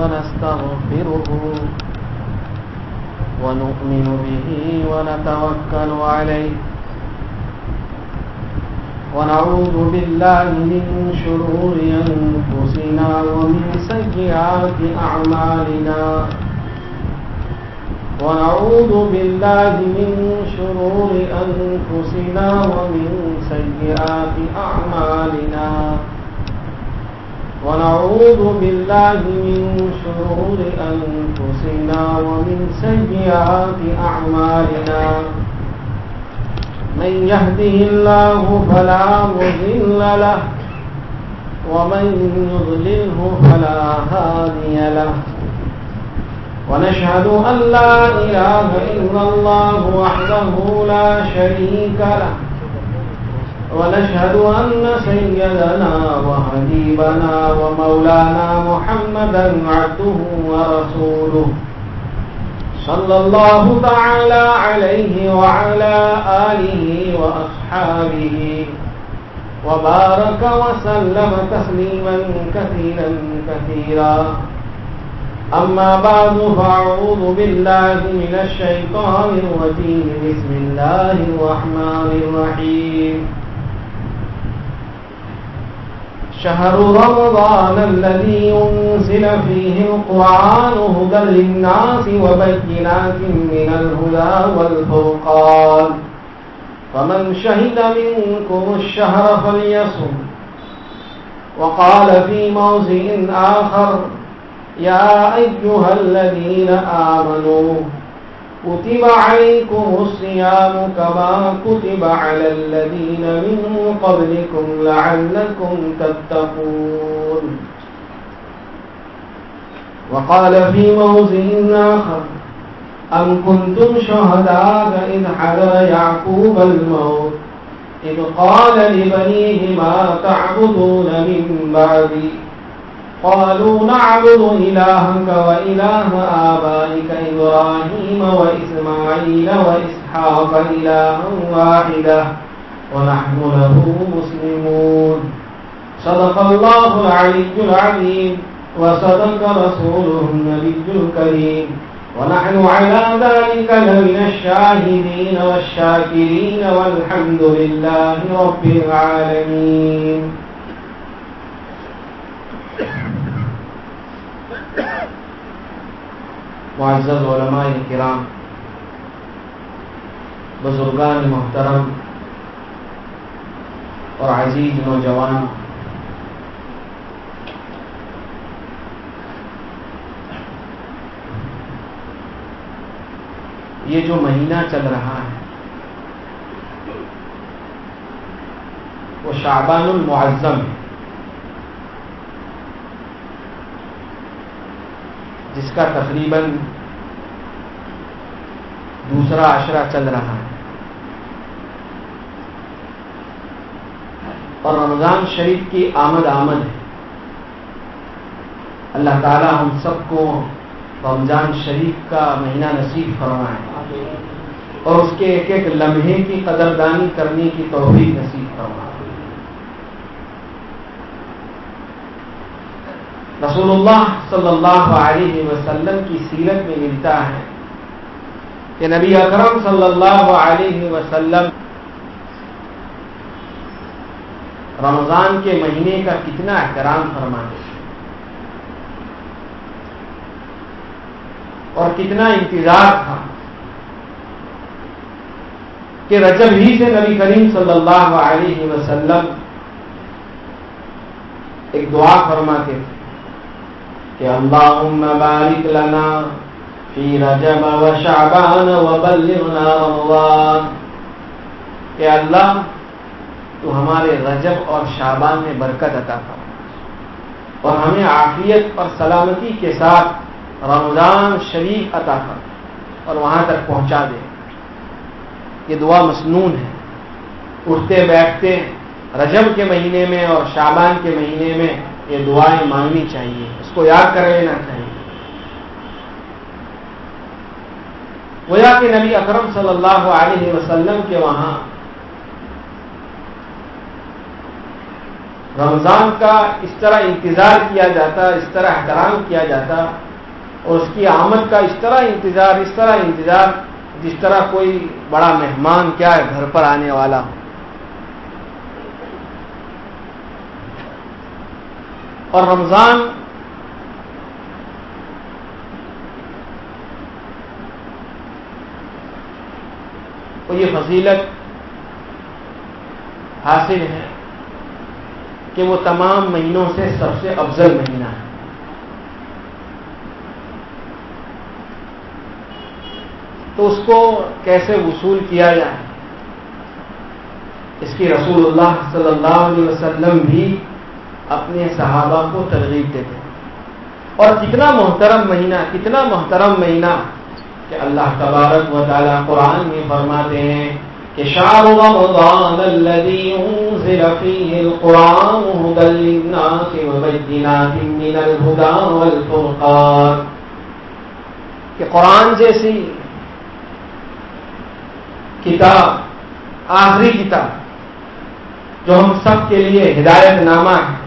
ونستغفره ونؤمن به ونتوكل عليه ونعوذ بالله من شرور أنفسنا ومن سيئات أعمالنا ونعوذ بالله من شرور أنفسنا ومن سيئات أعمالنا ونعوذ بالله من شرور أنفسنا ومن سيئات أعمالنا. من يهده الله فلا مذل له، ومن يضلله فلا هادي له. ونشهد أن لا إله إلا الله وحده لا شريك له. ونشهد أن سيدنا وحبيبنا ومولانا محمدا عبده ورسوله صلى الله تعالى عليه وعلى آله وأصحابه وبارك وسلم تسليما كثيرا كثيرا. أما بعد، فأعوذ بالله من الشيطان الرجيم. بسم الله الرحمن الرحيم. شهر رمضان الذي ينزل فيه القرآن هدى للناس وبينات من الهدى والفرقان. فمن شهد منكم الشهر فليصم. وقال في موزئ آخر يا أيها الذين آمنوا كتب عليكم الصيام كما كتب على الذين من قبلكم لعلكم تتقون وقال في موزن آخر أم كنتم شهداء إذ حضر يعقوب الموت إذ قال لبنيه ما تعبدون من بعدي قالوا نعبد إلهك وإله آبائك إبراهيم وإسماعيل وإسحاق إلها واحدة ونحن له مسلمون. صدق الله العلي العظيم وصدق رسوله النبي الكريم. ونحن على ذلك لمن الشاهدين والشاكرين والحمد لله رب العالمين. معزز علماء کرام، بزرگان محترم اور عزیز نوجوان، یہ جو مہینہ چل رہا ہے، وہ شعبان المعظم ہے۔ جس کا تقریباً دوسرا عشرہ چل رہا ہے۔ اور رمضان شریف کی آمد آمد ہے۔ اللہ تعالی ہم سب کو رمضان شریف کا مہینہ نصیب فرمائے۔ اور اس کے ایک ایک لمحے کی قدردانی کرنے کی توفیق نصیب فرمائے۔ رسول اللہ صلی اللہ علیہ وسلم کی سیرت میں ملتا ہے کہ نبی اکرم صلی اللہ علیہ وسلم رمضان کے مہینے کا کتنا احترام فرماتے اور کتنا انتظار تھا کہ رجب ہی سے نبی کریم صلی اللہ علیہ وسلم ایک دعا فرماتے تھے کہ اللہم بارک لنا فی رجب و شعبان و بلغنا رمضان۔ کہ اللہ، تو ہمارے رجب اور شعبان میں برکت عطا کر اور ہمیں عافیت اور سلامتی کے ساتھ رمضان شریف عطا کر اور وہاں تک پہنچا دے۔ یہ دعا مسنون ہے۔ اٹھتے بیٹھتے رجب کے مہینے میں اور شعبان کے مہینے میں یہ دعائیں مانگنی چاہیے۔ اس کو یاد کر لینا چاہیے۔ گویا کہ نبی اکرم صلی اللہ علیہ وسلم کے وہاں رمضان کا اس طرح انتظار کیا جاتا، اس طرح احترام کیا جاتا اور اس کی آمد کا اس طرح انتظار، اس طرح انتظار، جس طرح کوئی بڑا مہمان کیا ہے، گھر پر آنے والا ہو۔ اور رمضان کو یہ فضیلت حاصل ہے کہ وہ تمام مہینوں سے سب سے افضل مہینہ ہے۔ تو اس کو کیسے وصول کیا جائے؟ اس کی رسول اللہ صلی اللہ علیہ وسلم بھی اپنے صحابہ کو ترغیب دیتے ہیں اور کتنا محترم مہینہ، کتنا محترم مہینہ کہ اللہ تبارک و تعالیٰ قرآن میں فرماتے ہیں کہ شاہ رمضان الذي انزل فيه القرآن هدى للناس وبينات من الهدى والفرقان۔ کہ قرآن جیسی کتاب، آخری کتاب جو ہم سب کے لیے ہدایت نامہ ہے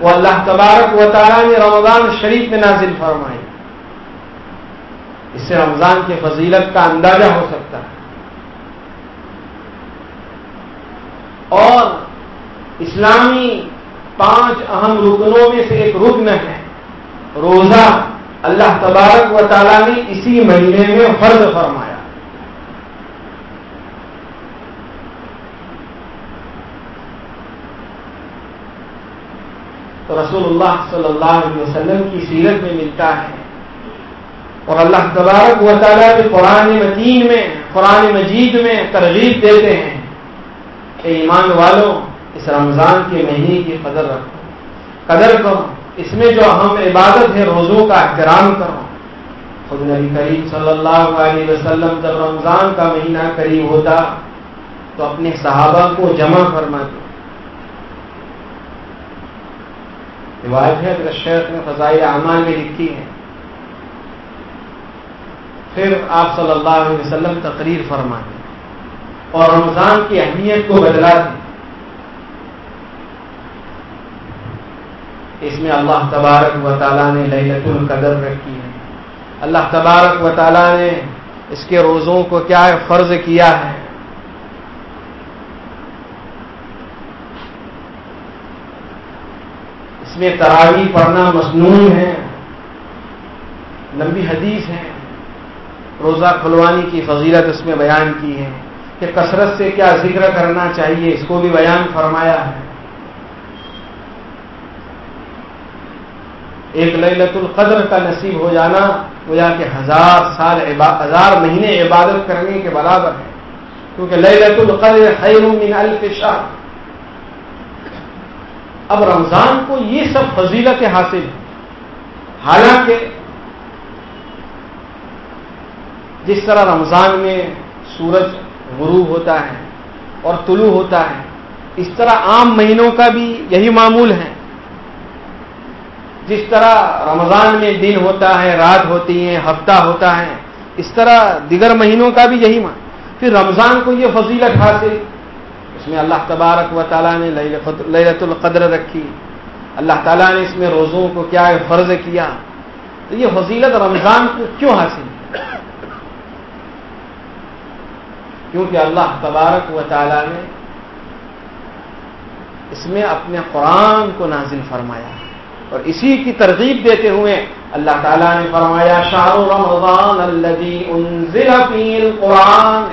وہ اللہ تبارک و تعالیٰ نے رمضان شریف میں نازل فرمائی۔ اس سے رمضان کی فضیلت کا اندازہ ہو سکتا ہے۔ اور اسلامی پانچ اہم رکنوں میں سے ایک رکن ہے۔ روزہ۔ اللہ تبارک و تعالیٰ نے اسی مہینے میں فرض فرمایا۔ تو رسول اللہ صلی اللہ علیہ وسلم کی سیرت میں ملتا ہے۔ اور اللہ تبارک و تعالیٰ کے قرآن متین میں، قرآن مجید میں ترغیب دیتے ہیں کہ ایمان والوں، اس رمضان کے مہینے کی قدر رکھو۔ قدر کرو۔ اس میں جو اہم عبادت ہے، روزوں کا احترام کرو۔ خود نبی کریم صلی اللہ علیہ وسلم جب رمضان کا مہینہ قریب ہوتا تو اپنے صحابہ کو جمع فرماتے۔ روایت ہے شیخ نے فضائل اعمال میں لکھی ہے پھر آپ صلی اللہ علیہ وسلم تقریر فرماتے اور رمضان کی اہمیت کو بدلا دی اس میں اللہ تبارک و تعالیٰ نے للت القدر رکھی ہے۔ اللہ تبارک و تعالیٰ نے اس کے روزوں کو کیا فرض کیا ہے۔ میں تراوی پڑھنا مصنون ہے، لمبی حدیث ہے، روزہ کھلوانی کی فضیلت اس میں بیان کی ہے کہ کثرت سے کیا ذکر کرنا چاہیے، اس کو بھی بیان فرمایا ہے۔ ایک للت القدر کا نصیب ہو جانا گویا کہ ہزار سال ہزار مہینے عبادت کرنے کے برابر ہے، کیونکہ للت القدر خیر من الف شاہ اب رمضان کو یہ سب فضیلت حاصل ہے حالانکہ جس طرح رمضان میں سورج غروب ہوتا ہے اور طلوع ہوتا ہے، اس طرح عام مہینوں کا بھی یہی معمول ہے۔ جس طرح رمضان میں دن ہوتا ہے، رات ہوتی ہے ہفتہ ہوتا ہے، اس طرح دیگر مہینوں کا بھی یہی مان پھر رمضان کو یہ فضیلت حاصل اس میں اللہ تبارک و تعالیٰ نے للت القدر رکھی۔ اللہ تعالیٰ نے اس میں روزوں کو کیا ہے فرض کیا۔ تو یہ فضیلت رمضان کو کیوں حاصل کیونکہ اللہ تبارک و تعالیٰ نے اس میں اپنے قرآن کو نازل فرمایا۔ اور اسی کی ترغیب دیتے ہوئے اللہ تعالیٰ نے فرمایا شاہ رمضان انزل القرآن،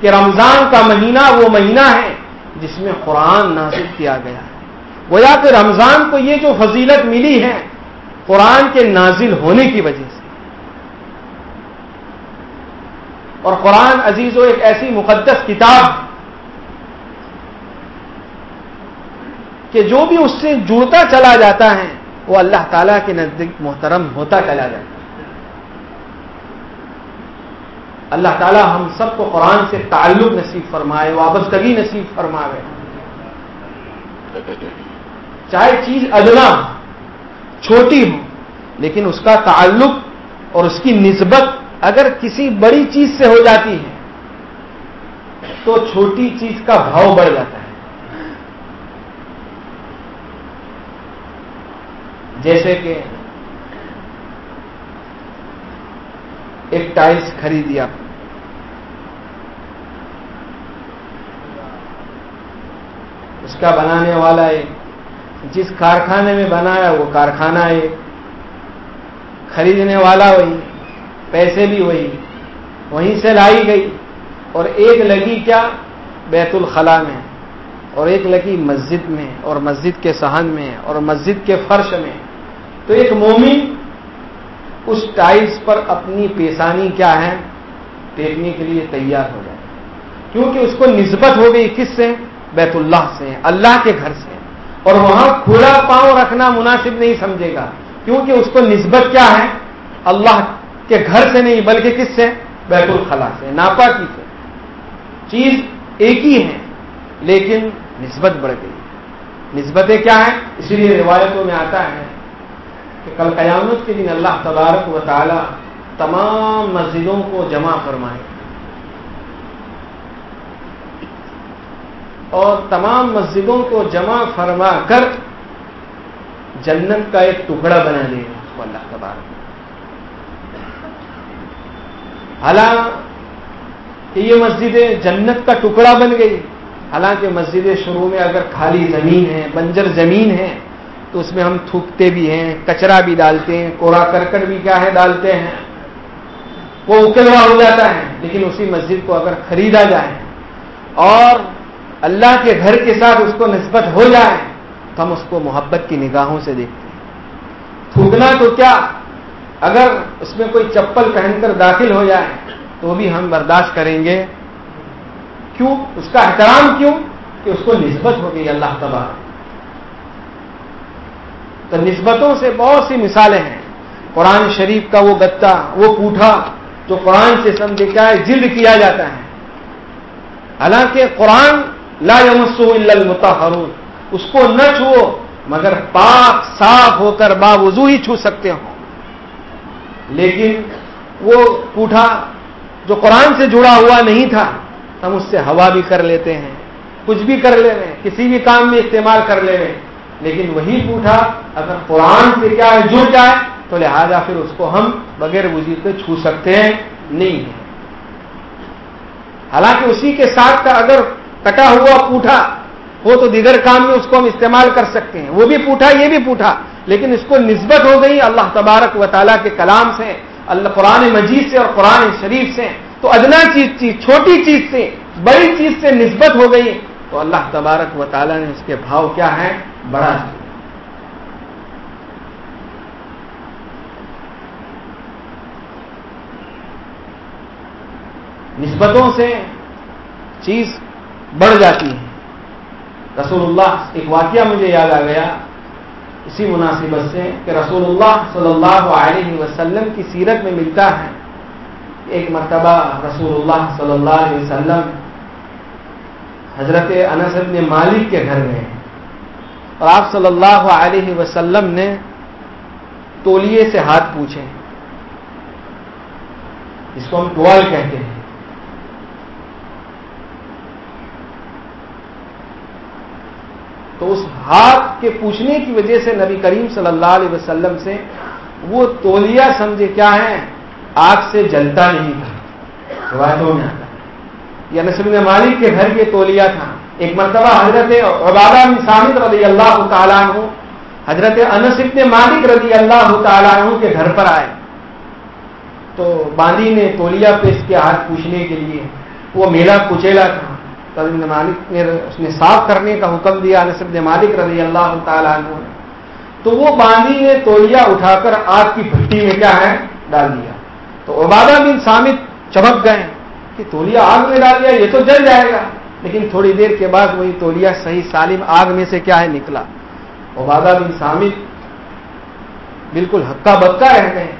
کہ رمضان کا مہینہ وہ مہینہ ہے جس میں قرآن نازل کیا گیا ہے۔ گویا کہ رمضان کو یہ جو فضیلت ملی ہے، قرآن کے نازل ہونے کی وجہ سے۔ اور قرآن عزیز و ایک ایسی مقدس کتاب کہ جو بھی اس سے جڑتا چلا جاتا ہے، وہ اللہ تعالیٰ کے نزدیک محترم ہوتا چلا جاتا ہے۔ اللہ تعالیٰ ہم سب کو قرآن سے تعلق نصیب فرمائے، وابستگی نصیب فرمائے۔ چاہے چیز ادنا چھوٹی ہو، لیکن اس کا تعلق اور اس کی نسبت اگر کسی بڑی چیز سے ہو جاتی ہے، تو چھوٹی چیز کا بھاؤ بڑھ جاتا ہے۔ جیسے کہ ایک ٹائلس خریدیا اس کا بنانے والا ہے۔ جس کارخانے میں بنایا وہ کارخانہ ہے۔ خریدنے والا وہی، پیسے بھی وہی، وہیں سے لائی گئی۔ اور ایک لگی کیا؟ بیت الخلا میں۔ اور ایک لگی مسجد میں، اور مسجد کے صحن میں، اور مسجد کے فرش میں۔ تو ایک مومن اس ٹائلس پر اپنی پیشانی کیا ہے ٹیکنے کے لیے تیار ہو جائے کیونکہ اس کو نسبت ہو گئی کس سے؟ بیت اللہ سے، اللہ کے گھر سے۔ اور وہاں کھلا پاؤں رکھنا مناسب نہیں سمجھے گا۔ کیونکہ اس کو نسبت کیا ہے؟ اللہ کے گھر سے نہیں، بلکہ کس سے؟ بیت الخلا سے، ناپاکی سے۔ چیز ایک ہی ہے، لیکن نسبت بڑھ گئی۔ نسبتیں کیا ہیں؟ اسی لیے روایتوں میں آتا ہے کہ کل قیامت کے دن اللہ تبارک و تعالی تمام مسجدوں کو جمع فرمائے۔ اور تمام مسجدوں کو جمع فرما کر جنت کا ایک ٹکڑا بنا دے گا اس کو اللہ تبارک۔ حالانکہ یہ مسجدیں جنت کا ٹکڑا بن گئی۔ حالانکہ مسجد شروع میں اگر خالی زمین ہے بنجر زمین ہے تو اس میں ہم تھوکتے بھی ہیں، کچرا بھی ڈالتے ہیں، کوڑا کرکٹ بھی کیا ہے، ڈالتے ہیں۔ وہ اکڑا ہو جاتا ہے، لیکن اسی مسجد کو اگر خریدا جائے اور اللہ کے گھر کے ساتھ اس کو نسبت ہو جائے، تو ہم اس کو محبت کی نگاہوں سے دیکھتے ہیں۔ تھوکنا تو کیا؟ اگر اس میں کوئی چپل پہن کر داخل ہو جائے، تو بھی ہم برداشت کریں گے۔ کیوں؟ اس کا احترام کیوں؟ کہ اس کو نسبت ہو گئی اللہ تباہ تو نسبتوں سے بہت سی مثالیں ہیں۔ قرآن شریف کا وہ گتا وہ پوٹھا جو قرآن سے سمجھے کیا ہے، جلد کیا جاتا ہے۔ حالانکہ قرآن لا یمسو المتحرون اس کو نہ چھو مگر پاک، صاف ہو کر باوضو ہی چھو سکتے ہوں۔ لیکن وہ پوٹھا جو قرآن سے جڑا ہوا نہیں تھا، ہم اس سے ہوا بھی کر لیتے ہیں، کچھ بھی کر لے رہے ہیں، کسی بھی کام میں استعمال کر لے رہے ہیں۔ لیکن وہی پوچھا اگر قرآن سے کیا ہے جڑ جائے، تو لہذا پھر اس کو ہم بغیر وزیر کے چھو سکتے ہیں، نہیں ہے۔ حالانکہ اسی کے ساتھ کا اگر کٹا ہوا پوٹھا ہو تو دیگر کام میں اس کو ہم استعمال کر سکتے ہیں۔ وہ بھی پوٹھا، یہ بھی پوٹھا، لیکن اس کو نسبت ہو گئی اللہ تبارک و تعالیٰ کے کلام سے، اللہ قرآن مجید سے اور قرآن شریف سے، تو ادنا چیز چیز، چھوٹی چیز سے، بڑی چیز سے نسبت ہو گئی۔ تو اللہ تبارک و تعالیٰ نے اس کے بھاؤ کیا ہے بڑا نسبتوں سے چیز بڑھ جاتی ہے۔ رسول اللہ، ایک واقعہ مجھے یاد آ گیا۔ اسی مناسبت سے کہ رسول اللہ صلی اللہ علیہ وسلم کی سیرت میں ملتا ہے۔ ایک مرتبہ رسول اللہ صلی اللہ علیہ وسلم حضرت انس بن مالک کے گھر میں اور آپ صلی اللہ علیہ وسلم نے تولیے سے ہاتھ پوچھے اس کو ہم ٹوال کہتے ہیں۔ تو اس ہاتھ کے پوچھنے کی وجہ سے نبی کریم صلی اللہ علیہ وسلم سے وہ تولیا سمجھے کیا ہے آگ سے جلتا نہیں تھا۔ روایتوں میں آتا یا نسل مالک کے گھر کے تولیا تھا۔ ایک مرتبہ حضرت عبادہ سامد رضی اللہ تعالیٰ عنہ، حضرت انس ابن مالک رضی اللہ تعالیٰ عنہ کے گھر پر آئے۔ تو باندی نے تولیا پیش کے ہاتھ پوچھنے کے لیے۔ وہ میلا کچیلا تھا۔ مالک نے اس نے صاف کرنے کا حکم دیا انس ابن مالک رضی اللہ تعالیٰ عنہ نے۔ تو وہ باندی نے تولیا اٹھا کر آگ کی بھٹی میں کیا ہے؟ ڈال دیا۔ تو عبادہ بن سامد چمک گئے۔ کہ تولیا آگ میں ڈال دیا، یہ تو جل جائے گا۔ لیکن تھوڑی دیر کے بعد وہی تولیا صحیح سالم آگ میں سے کیا ہے، نکلا۔ عبادہ بن سامد بالکل ہکا بکا رہ گئے۔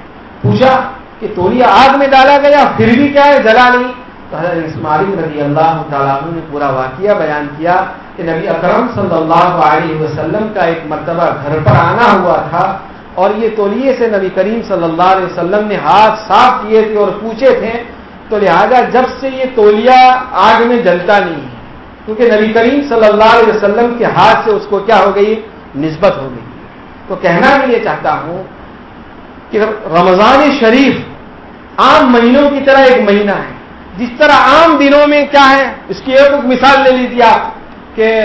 پوچھا کہ تولیا آگ میں ڈالا گیا، پھر بھی کیا ہے، جلا نہیں۔ تو حضرت اسماعیل رضی اللہ تعالیٰ نے پورا واقعہ بیان کیا کہ نبی اکرم صلی اللہ علیہ وسلم کا ایک مرتبہ گھر پر آنا ہوا تھا اور یہ تولیے سے نبی کریم صلی اللہ علیہ وسلم نے ہاتھ صاف کیے تھے اور پوچھے تھے تو لہذا جب سے یہ تولیا آگ میں جلتا نہیں ہے، کیونکہ نبی کریم صلی اللہ علیہ وسلم کے ہاتھ سے اس کو کیا ہو گئی؟ نسبت ہو گئی۔ تو کہنا بھی یہ چاہتا ہوں کہ رمضان شریف عام مہینوں کی طرح ایک مہینہ ہے۔ جس طرح عام دنوں میں کیا ہے؟ اس کی ایک مثال لے لیجیے آپ کہ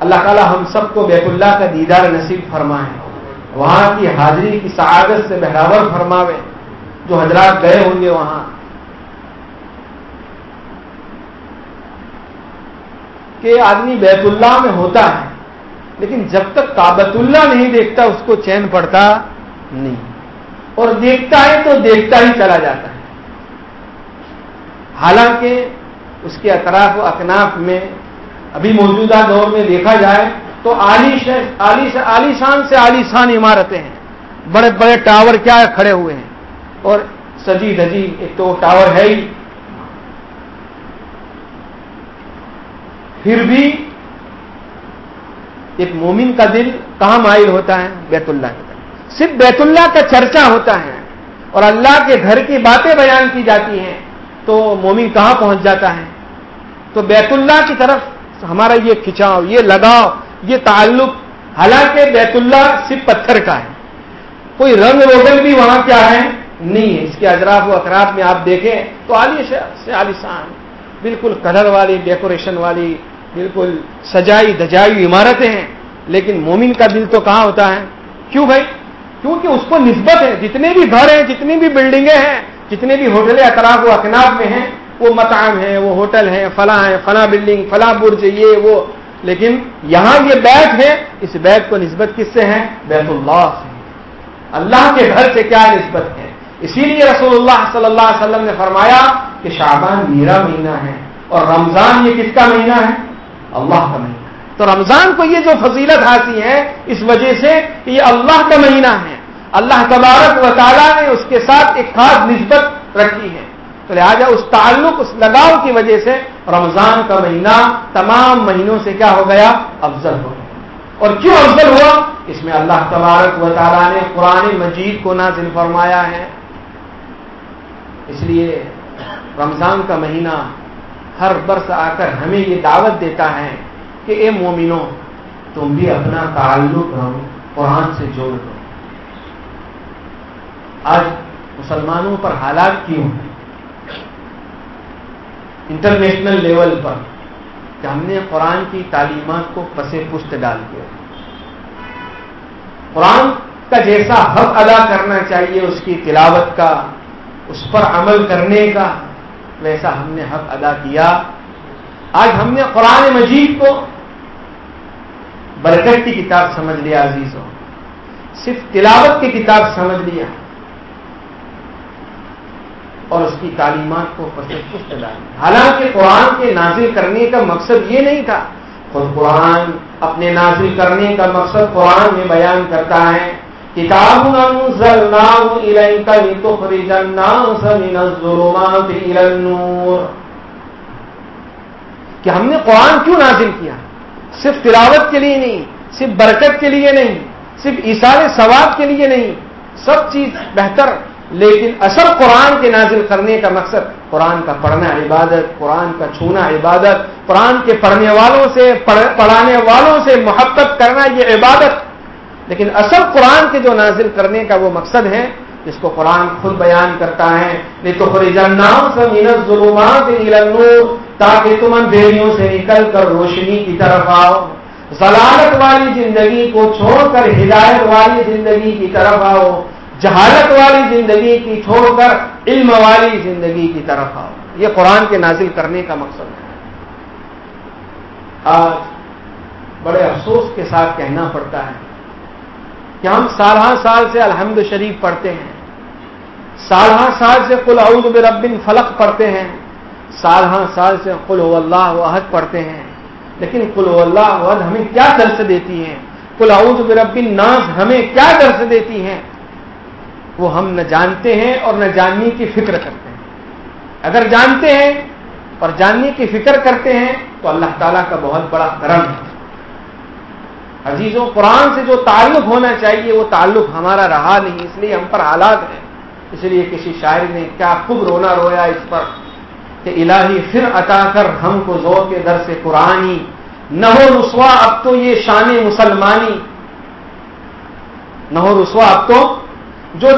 اللہ تعالیٰ ہم سب کو بیت اللہ کا دیدار نصیب فرمائے۔ وہاں کی حاضری کی سعادت سے بہراور فرماوے۔ جو حضرات گئے ہوں گے وہاں۔ کہ آدمی بیت اللہ میں ہوتا ہے، لیکن جب تک کابت اللہ نہیں دیکھتا، اس کو چین پڑتا نہیں۔ اور دیکھتا ہے تو دیکھتا ہی چلا جاتا ہے۔ حالانکہ اس کے اطراف و اکناف میں ابھی موجودہ دور میں دیکھا جائے تو عالی شان سے عالی شان عمارتیں ہیں۔ بڑے بڑے ٹاور کیا کھڑے ہوئے ہیں۔ اور سجی دجی ایک تو ٹاور ہے ہی۔ پھر بھی ایک مومن کا دل کہاں مائل ہوتا ہے؟ بیت اللہ کی طرف صرف بیت اللہ کا چرچا ہوتا ہے اور اللہ کے گھر کی باتیں بیان کی جاتی ہیں تو مومن کہاں پہنچ جاتا ہے؟ تو بیت اللہ کی طرف ہمارا یہ کھچاؤ، یہ لگاؤ، یہ تعلق حالانکہ بیت اللہ صرف پتھر کا ہے۔ کوئی رنگ روگن بھی وہاں کیا ہے؟ نہیں ہے۔ اس کے اجراف و اطراف میں آپ دیکھیں تو عالی سے عالیشان بالکل کلر والی ڈیکوریشن والی، بالکل سجائی، دجائی عمارتیں ہیں۔ لیکن مومن کا دل تو کہاں ہوتا ہے؟ کیوں بھائی؟ کیونکہ اس کو نسبت ہے۔ جتنے بھی گھر ہیں، جتنی بھی بلڈنگیں ہیں، جتنے بھی ہوٹلیں اطراف و اکناب میں ہیں، وہ مکان ہیں، وہ ہوٹل ہیں، فلاں ہیں، فلاں بلڈنگ فلاں برج، یہ، وہ۔ لیکن یہاں یہ بیت ہے، اس بیت کو نسبت کس سے ہے؟ بیت اللہ سے۔ اللہ کے گھر سے کیا نسبت ہے؟ اسی لیے رسول اللہ صلی اللہ علیہ وسلم نے فرمایا کہ شعبان میرا مہینہ ہے اور رمضان یہ کس کا مہینہ ہے؟ اللہ کا مہینہ تو رمضان کو یہ جو فضیلت حاصل ہے، اس وجہ سے کہ یہ اللہ کا مہینہ ہے۔ اللہ تبارک و تعالیٰ نے اس کے ساتھ ایک خاص نسبت رکھی ہے۔ تو لہٰذا اس تعلق، اس لگاؤ کی وجہ سے رمضان کا مہینہ تمام مہینوں سے کیا ہو گیا؟ افضل ہو گیا۔ اور کیوں افضل ہوا؟ اس میں اللہ تبارک و تعالیٰ نے قرآن مجید کو نازل فرمایا ہے۔ اس لیے رمضان کا مہینہ ہر برس آ کر ہمیں یہ دعوت دیتا ہے کہ اے مومنوں، تم بھی اپنا تعلق رہو، قرآن سے جوڑ دو۔ آج مسلمانوں پر حالات کیوں ہیں؟ انٹرنیشنل لیول پر کہ ہم نے قرآن کی تعلیمات کو پسے پشت ڈال دیا۔ قرآن کا جیسا حق ادا کرنا چاہیے، اس کی تلاوت کا اس پر عمل کرنے کا ویسا ہم نے حق ادا کیا۔ آج ہم نے قرآن مجید کو برکت کی کتاب سمجھ لیا عزیزوں صرف تلاوت کی کتاب سمجھ لیا۔ اور اس کی تعلیمات کو پسند ڈالی۔ حالانکہ قرآن کے نازل کرنے کا مقصد یہ نہیں تھا۔ خود قرآن اپنے نازل کرنے کا مقصد قرآن میں بیان کرتا ہے۔ کتاب کہ ہم نے قرآن کیوں نازل کیا؟ صرف تلاوت کے لیے نہیں، صرف برکت کے لیے نہیں، صرف اشارے ثواب کے لیے نہیں، سب چیز بہتر، لیکن اصل قرآن کے نازل کرنے کا مقصد قرآن کا پڑھنا عبادت، قرآن کا چھونا عبادت، قرآن کے پڑھنے والوں سے پڑھانے والوں سے محبت کرنا یہ عبادت لیکن اصل قرآن کے جو نازل کرنے کا وہ مقصد ہے، جس کو قرآن خود بیان کرتا ہے نہیں تو ظلمات تاکہ تم اندھیریوں سے نکل کر روشنی کی طرف آؤ۔ ضلالت والی زندگی کو چھوڑ کر ہدایت والی زندگی کی طرف آؤ۔ جہالت والی زندگی کی چھوڑ کر علم والی زندگی کی طرف آؤ۔ یہ قرآن کے نازل کرنے کا مقصد ہے۔ آج بڑے افسوس کے ساتھ کہنا پڑتا ہے کہ ہم سالہ سال سے الحمد شریف پڑھتے ہیں سالہ سال سے کل اعوذ برب فلق پڑھتے ہیں سالہ سال سے کل اللہ عہد پڑھتے ہیں۔ لیکن کل اللہ عہد ہمیں کیا درس دیتی ہیں؟ کل اعوذ برب ناز ہمیں کیا درس دیتی ہیں؟ وہ ہم نہ جانتے ہیں اور نہ جاننے کی فکر کرتے ہیں۔ اگر جانتے ہیں اور جاننے کی فکر کرتے ہیں تو اللہ تعالیٰ کا بہت بڑا کرم ہے۔ عزیزوں قرآن سے جو تعلق ہونا چاہیے، وہ تعلق ہمارا رہا نہیں، اس لیے ہم پر حالات ہیں۔ اس لیے کسی شاعر نے کیا خوب رونا رویا اس پر کہ الہی پھر عطا کر ہم کو زور کے در سے قرآنی۔ نہ ہو رسوا، اب تو یہ شان مسلمانی۔ نہ ہو رسوا، اب تو جو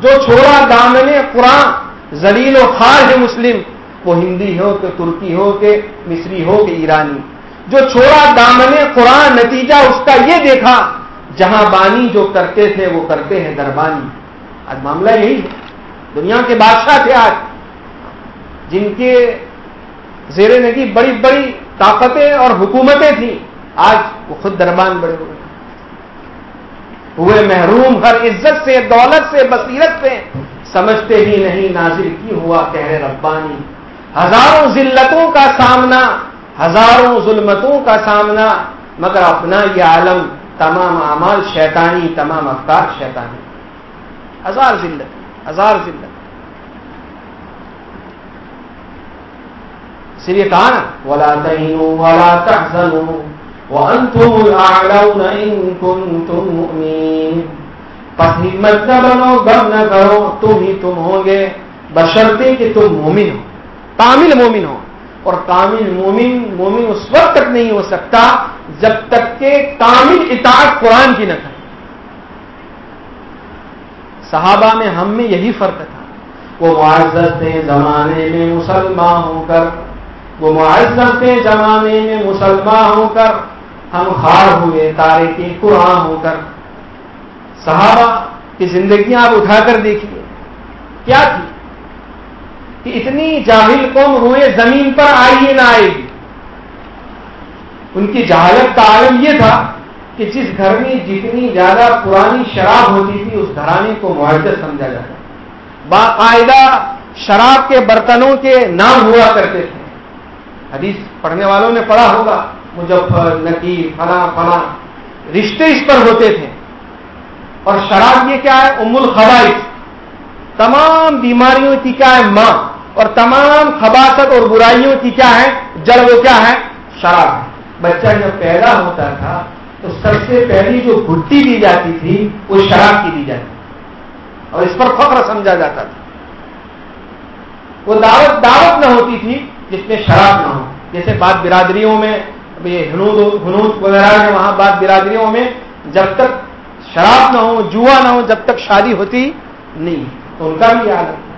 جو چھوڑا دامن قرآن زلیل و خار ہے مسلم۔ وہ ہندی ہو کہ ترکی ہو کہ مصری ہو کہ ایرانی۔ جو چھوڑا دامن قرآن نتیجہ اس کا یہ دیکھا، جہاں بانی جو کرتے تھے، وہ کرتے ہیں دربانی۔ آج معاملہ یہی ہے۔ دنیا کے بادشاہ تھے آج، جن کے زیر نگی بڑی بڑی طاقتیں اور حکومتیں تھیں، آج وہ خود دربان بڑے ہوئے ہوئے محروم، ہر عزت سے، دولت سے، بصیرت سے۔ سمجھتے ہی نہیں نازر کی ہوا کہہ ربانی۔ ہزاروں ذلتوں کا سامنا ہزاروں ظلمتوں کا سامنا، مگر اپنا یہ عالم تمام اعمال شیطانی، تمام افکار شیطانی۔ ہزار ذلت ہزار ذلت۔ لیے کہا نا، ولا ولا تحزنوا وانتم الاعلون ان كنتم مؤمنين۔ پس ہمت نہ بنو، غم نہ کرو، تم ہی تم ہوں گے، بشرطے کہ تم مومن ہو۔ کامل مومن ہو۔ اور کامل مومن مومن اس وقت تک نہیں ہو سکتا جب تک کہ کامل اطاعت قرآن کی نہ کرے۔ صحابہ میں ہم میں یہی فرق تھا۔ وہ معزز زمانے میں مسلمان ہو کر، وہ معزز زمانے میں مسلمان ہو کر ہم خار ہوئے، تارے کے قرآن ہو کر۔ صحابہ کی زندگیاں آپ اٹھا کر دیکھیے۔ کیا تھی؟ کہ اتنی جاہل قوم روئے زمین پر آئیے نہ آئے گی۔ ان کی جہالت کا عالم یہ تھا کہ جس گھر میں جتنی زیادہ پرانی شراب ہوتی تھی، اس گھرانے کو معاہدہ سمجھا جاتا باقاعدہ شراب کے برتنوں کے نام ہوا کرتے تھے۔ حدیث پڑھنے والوں نے پڑھا ہوگا مجفر نقیر فلاں فلاں، رشتے اس پر ہوتے تھے۔ اور شراب یہ کیا ہے؟ ام الخبائش تمام بیماریوں کی کیا ہے؟ ماں۔ اور تمام خباست اور برائیوں کی کیا ہے جڑ وہ کیا ہے شراب بچہ جب پیدا ہوتا تھا، تو سب سے پہلی جو گٹی دی جاتی تھی، وہ شراب کی دی جاتی تھی۔ اور اس پر فخر سمجھا جاتا تھا۔ وہ دعوت دعوت نہ ہوتی تھی جس میں شراب نہ ہو۔ جیسے بات برادریوں میں یہ ہنود ہنود وغیرہ ہے وہاں بات برادریوں میں جب تک شراب نہ ہو، جوا نہ ہو، جب تک شادی ہوتی نہیں۔ تو ان کا بھی حالت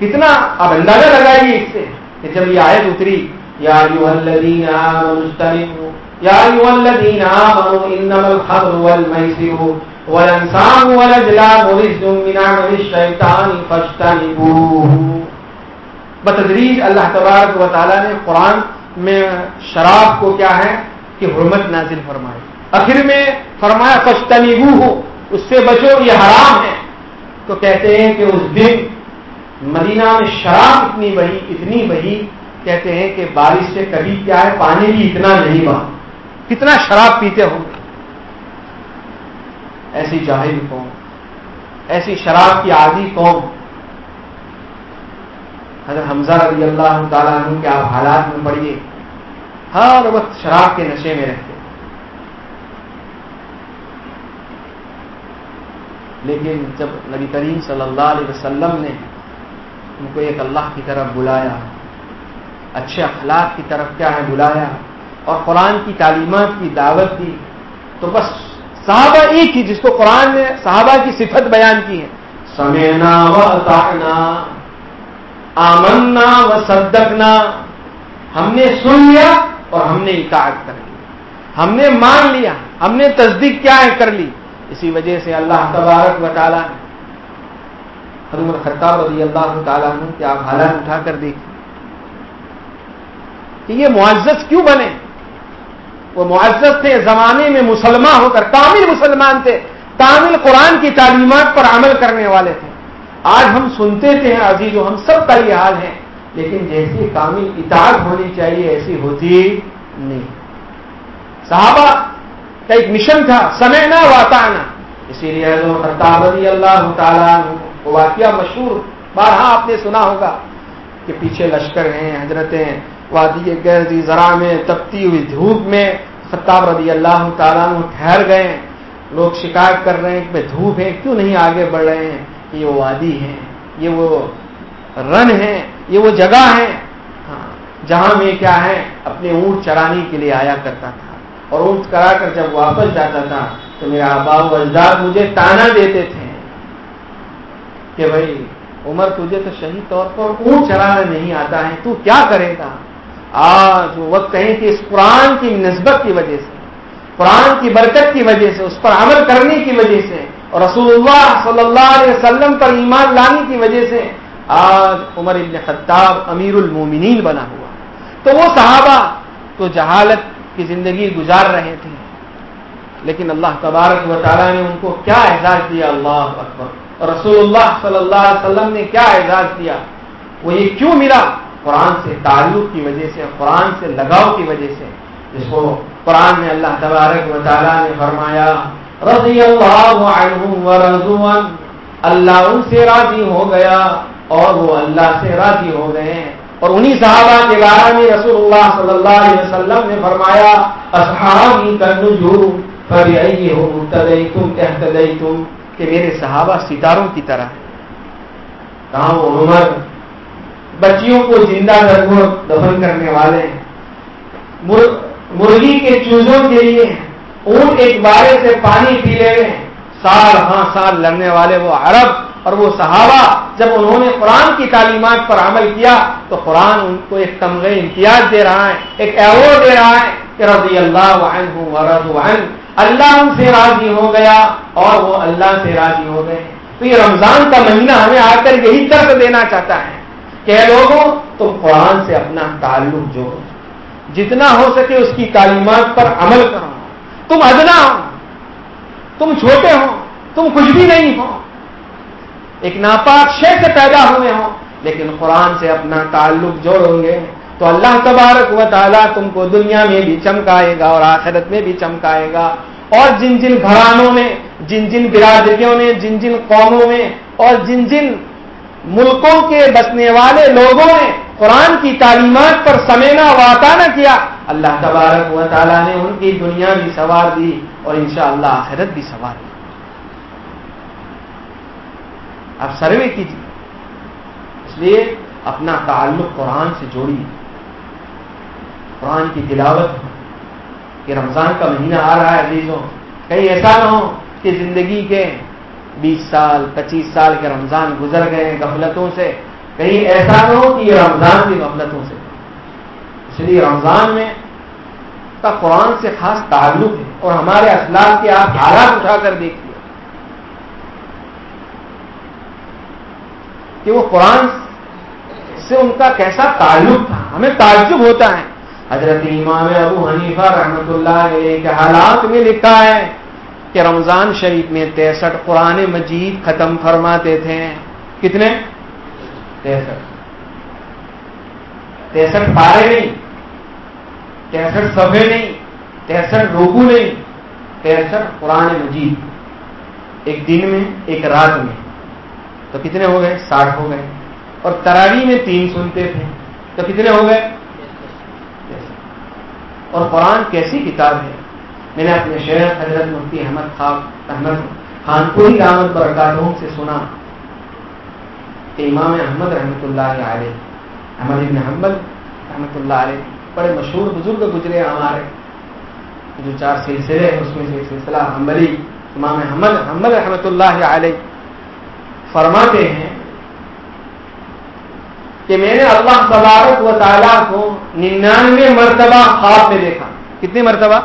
کتنا اب اندازہ لگائیے اس سے کہ جب یہ آیت اتری، یا یا انما الخمر والمیسر والازلام رجز من عمل الشیطان فاجتنبوه. بتدریج اللہ تبارک و تعالی نے قرآن میں شراب کو کیا ہے کہ حرمت نازل فرمائی۔ آخر میں فرمایا فاجتنبوه، اس سے بچو، یہ حرام ہے۔ تو کہتے ہیں کہ اس دن مدینہ میں شراب اتنی بہی اتنی بہی، کہتے ہیں کہ بارش سے کبھی کیا ہے، پانی بھی اتنا نہیں بہا۔ کتنا شراب پیتے ہوں گے؟ ایسی جاہل قوم، ایسی شراب کی عادی قوم۔ حضرت حمزہ رضی اللہ تعالیٰ عنہ کے آپ حالات میں پڑھیے۔ ہر وقت شراب کے نشے میں رہتے۔ لیکن جب نبی کریم صلی اللہ علیہ وسلم نے ان کو ایک اللہ کی طرف بلایا، اچھے اخلاق کی طرف کیا ہے، بلایا، اور قرآن کی تعلیمات کی دعوت دی۔ تو بس صحابہ ایک ہی جس کو قرآن نے صحابہ کی صفت بیان کی ہے۔ سمینا و آمنا و صدقنا۔ ہم نے سن لیا اور ہم نے اطاعت کر لی۔ ہم نے مان لیا، ہم نے تصدیق کیا ہے، کر لی۔ اسی وجہ سے اللہ تبارک و تعالیٰ حضرت خطاب رضی اللہ تعالیٰ عنہ کہ آپ حالات اٹھا کر دیکھیں کہ یہ معزز کیوں بنے؟ وہ معزز تھے زمانے میں مسلمان ہو کر کامل مسلمان تھے کامل قرآن کی تعلیمات پر عمل کرنے والے تھے۔ آج ہم سنتے تھے عزیز و ہم سب کا یہ حال ہے، لیکن جیسی کامل اطاعت ہونی چاہیے، ایسی ہوتی نہیں۔ صحابہ کا ایک مشن تھا سمے نہ واتانا اسی لیے خطاب رضی اللہ تعالیٰ وہ واقعہ مشہور بارہا آپ نے سنا ہوگا کہ پیچھے لشکر ہیں، حضرتیں وادی گرزی ذرا میں، تپتی ہوئی دھوپ میں، خطاب رضی اللہ تعالیٰ ٹھہر گئے۔ لوگ شکایت کر رہے ہیں کہ دھوپ ہے، کیوں نہیں آگے بڑھ رہے ہیں؟ یہ وہ وادی ہے، یہ وہ رن ہے، یہ وہ جگہ ہے۔ ہاں، جہاں میں کیا ہے، اپنے اونٹ چرانے کے لیے آیا کرتا تھا۔ اور اونٹ کرا کر جب واپس جاتا تھا تو میرے آبا و اجداد مجھے تانا دیتے تھے۔ کہ بھائی عمر تجھے تو صحیح طور پر اونٹ چلانا نہیں آتا ہے، تو کیا کرے گا؟ آج وہ وقت کہیں کہ اس قرآن کی نسبت کی وجہ سے، قرآن کی برکت کی وجہ سے، اس پر عمل کرنے کی وجہ سے، اور رسول اللہ صلی اللہ علیہ وسلم پر ایمان لانے کی وجہ سے آج عمر ابن خطاب امیر المومنین بنا ہوا۔ تو وہ صحابہ تو جہالت کی زندگی گزار رہے تھے، لیکن اللہ تبارک و تعالیٰ نے ان کو کیا اعزاز دیا؟ اللہ اکبر۔ رسول اللہ صلی اللہ علیہ وسلم نے کیا اعزاز دیا وہ یہ کیوں ملا؟ قرآن سے تعلق کی وجہ سے، قرآن سے لگاؤ کی وجہ سے۔ جس کو قرآن میں اللہ تبارک و تعالیٰ نے فرمایا رضی اللہ اللہ ان سے راضی ہو گیا اور وہ اللہ سے راضی ہو گئے۔ ہیں اور انہی صحابہ کے بارے میں رسول اللہ صلی اللہ علیہ وسلم نے فرمایا، اصحابی کا نجوم تم تم کہ میرے صحابہ ستاروں کی طرح کہاں وہ عمر بچیوں کو زندہ دفن کرنے والے مرغی کے چوزوں کے لیے اونٹ ایک بارے سے پانی پی لے رہے ہیں۔ سال ہاں سال لڑنے والے وہ عرب اور وہ صحابہ جب انہوں نے قرآن کی تعلیمات پر عمل کیا تو قرآن ان کو ایک تمغے امتیاز دے رہا ہے، ایک ایوارڈ دے رہا ہے کہ رضی اللہ عنہ اللہ ان سے راضی ہو گیا اور وہ اللہ سے راضی ہو گئے۔ تو یہ رمضان کا مہینہ ہمیں آ کر یہی طرف دینا چاہتا ہے کہ لوگوں، تم قرآن سے اپنا تعلق جوڑو۔ جتنا ہو سکے اس کی تعلیمات پر عمل کرو۔ تم ادنا ہو، تم چھوٹے ہو، تم کچھ بھی نہیں ہو۔ ایک ناپاک شے سے پیدا ہوئے ہوں لیکن قرآن سے اپنا تعلق جوڑیں گے۔ تو اللہ تبارک و تعالیٰ تم کو دنیا میں بھی چمکائے گا اور آخرت میں بھی چمکائے گا۔ اور جن جن گھرانوں میں، جن جن برادریوں نے جن جن قوموں میں، اور جن جن ملکوں کے بسنے والے لوگوں نے قرآن کی تعلیمات پر سمینا واقع نہ کیا، اللہ تبارک و تعالیٰ نے ان کی دنیا بھی سوار دی اور انشاءاللہ آخرت بھی سوار دی۔ آپ سروے کیجیے اس لیے اپنا تعلق قرآن سے جوڑیے۔ قرآن کی تلاوت کہ رمضان کا مہینہ آ رہا ہے عزیزوں، کہیں ایسا نہ ہو کہ زندگی کے بیس سال، پچیس سال کے رمضان گزر گئے ہیں غفلتوں سے۔ کہیں ایسا نہ ہو کہ یہ رمضان بھی غفلتوں سے۔ اس لیے رمضان میں کا قرآن سے خاص تعلق ہے اور ہمارے اسلام کے آپ حالات اٹھا کر دیکھیے۔ کہ وہ قرآن سے ان کا کیسا تعلق تھا، ہمیں تعجب ہوتا ہے۔ حضرت امام ابو حنیفہ رحمۃ اللہ علیہ کے حالات میں لکھا ہے کہ رمضان شریف میں تیسٹھ قرآن مجید ختم فرماتے تھے۔ کتنے؟ تیسٹھ۔ تیسٹھ پارے نہیں۔ تیسٹھ صفحے نہیں۔ تیسٹھ روگو نہیں۔ تیسٹھ قرآن مجید۔ ایک دن میں، ایک رات میں۔ تو کتنے ہو گئے؟ ساٹھ ہو گئے۔ اور تراوی میں تین سنتے تھے۔ تو کتنے ہو گئے؟ اور قرآن کیسی کتاب ہے؟ میں نے اپنے شہر حضرت مفتی احمد خان احمد خان پوری رحمت برکاتوں سے سنا کہ امام احمد رحمۃ اللہ علیہ، احمد ابن حمد رحمۃ اللہ علیہ، بڑے مشہور بزرگ گزرے ہمارے، جو چار سلسلے ہیں، اس میں سے سلسلہ حمبلی امام احمد احمد رحمۃ اللہ علیہ فرماتے ہیں کہ میں نے اللہ تبارک و تعالیٰ کو ننانوے مرتبہ خواب میں دیکھا۔ کتنی مرتبہ؟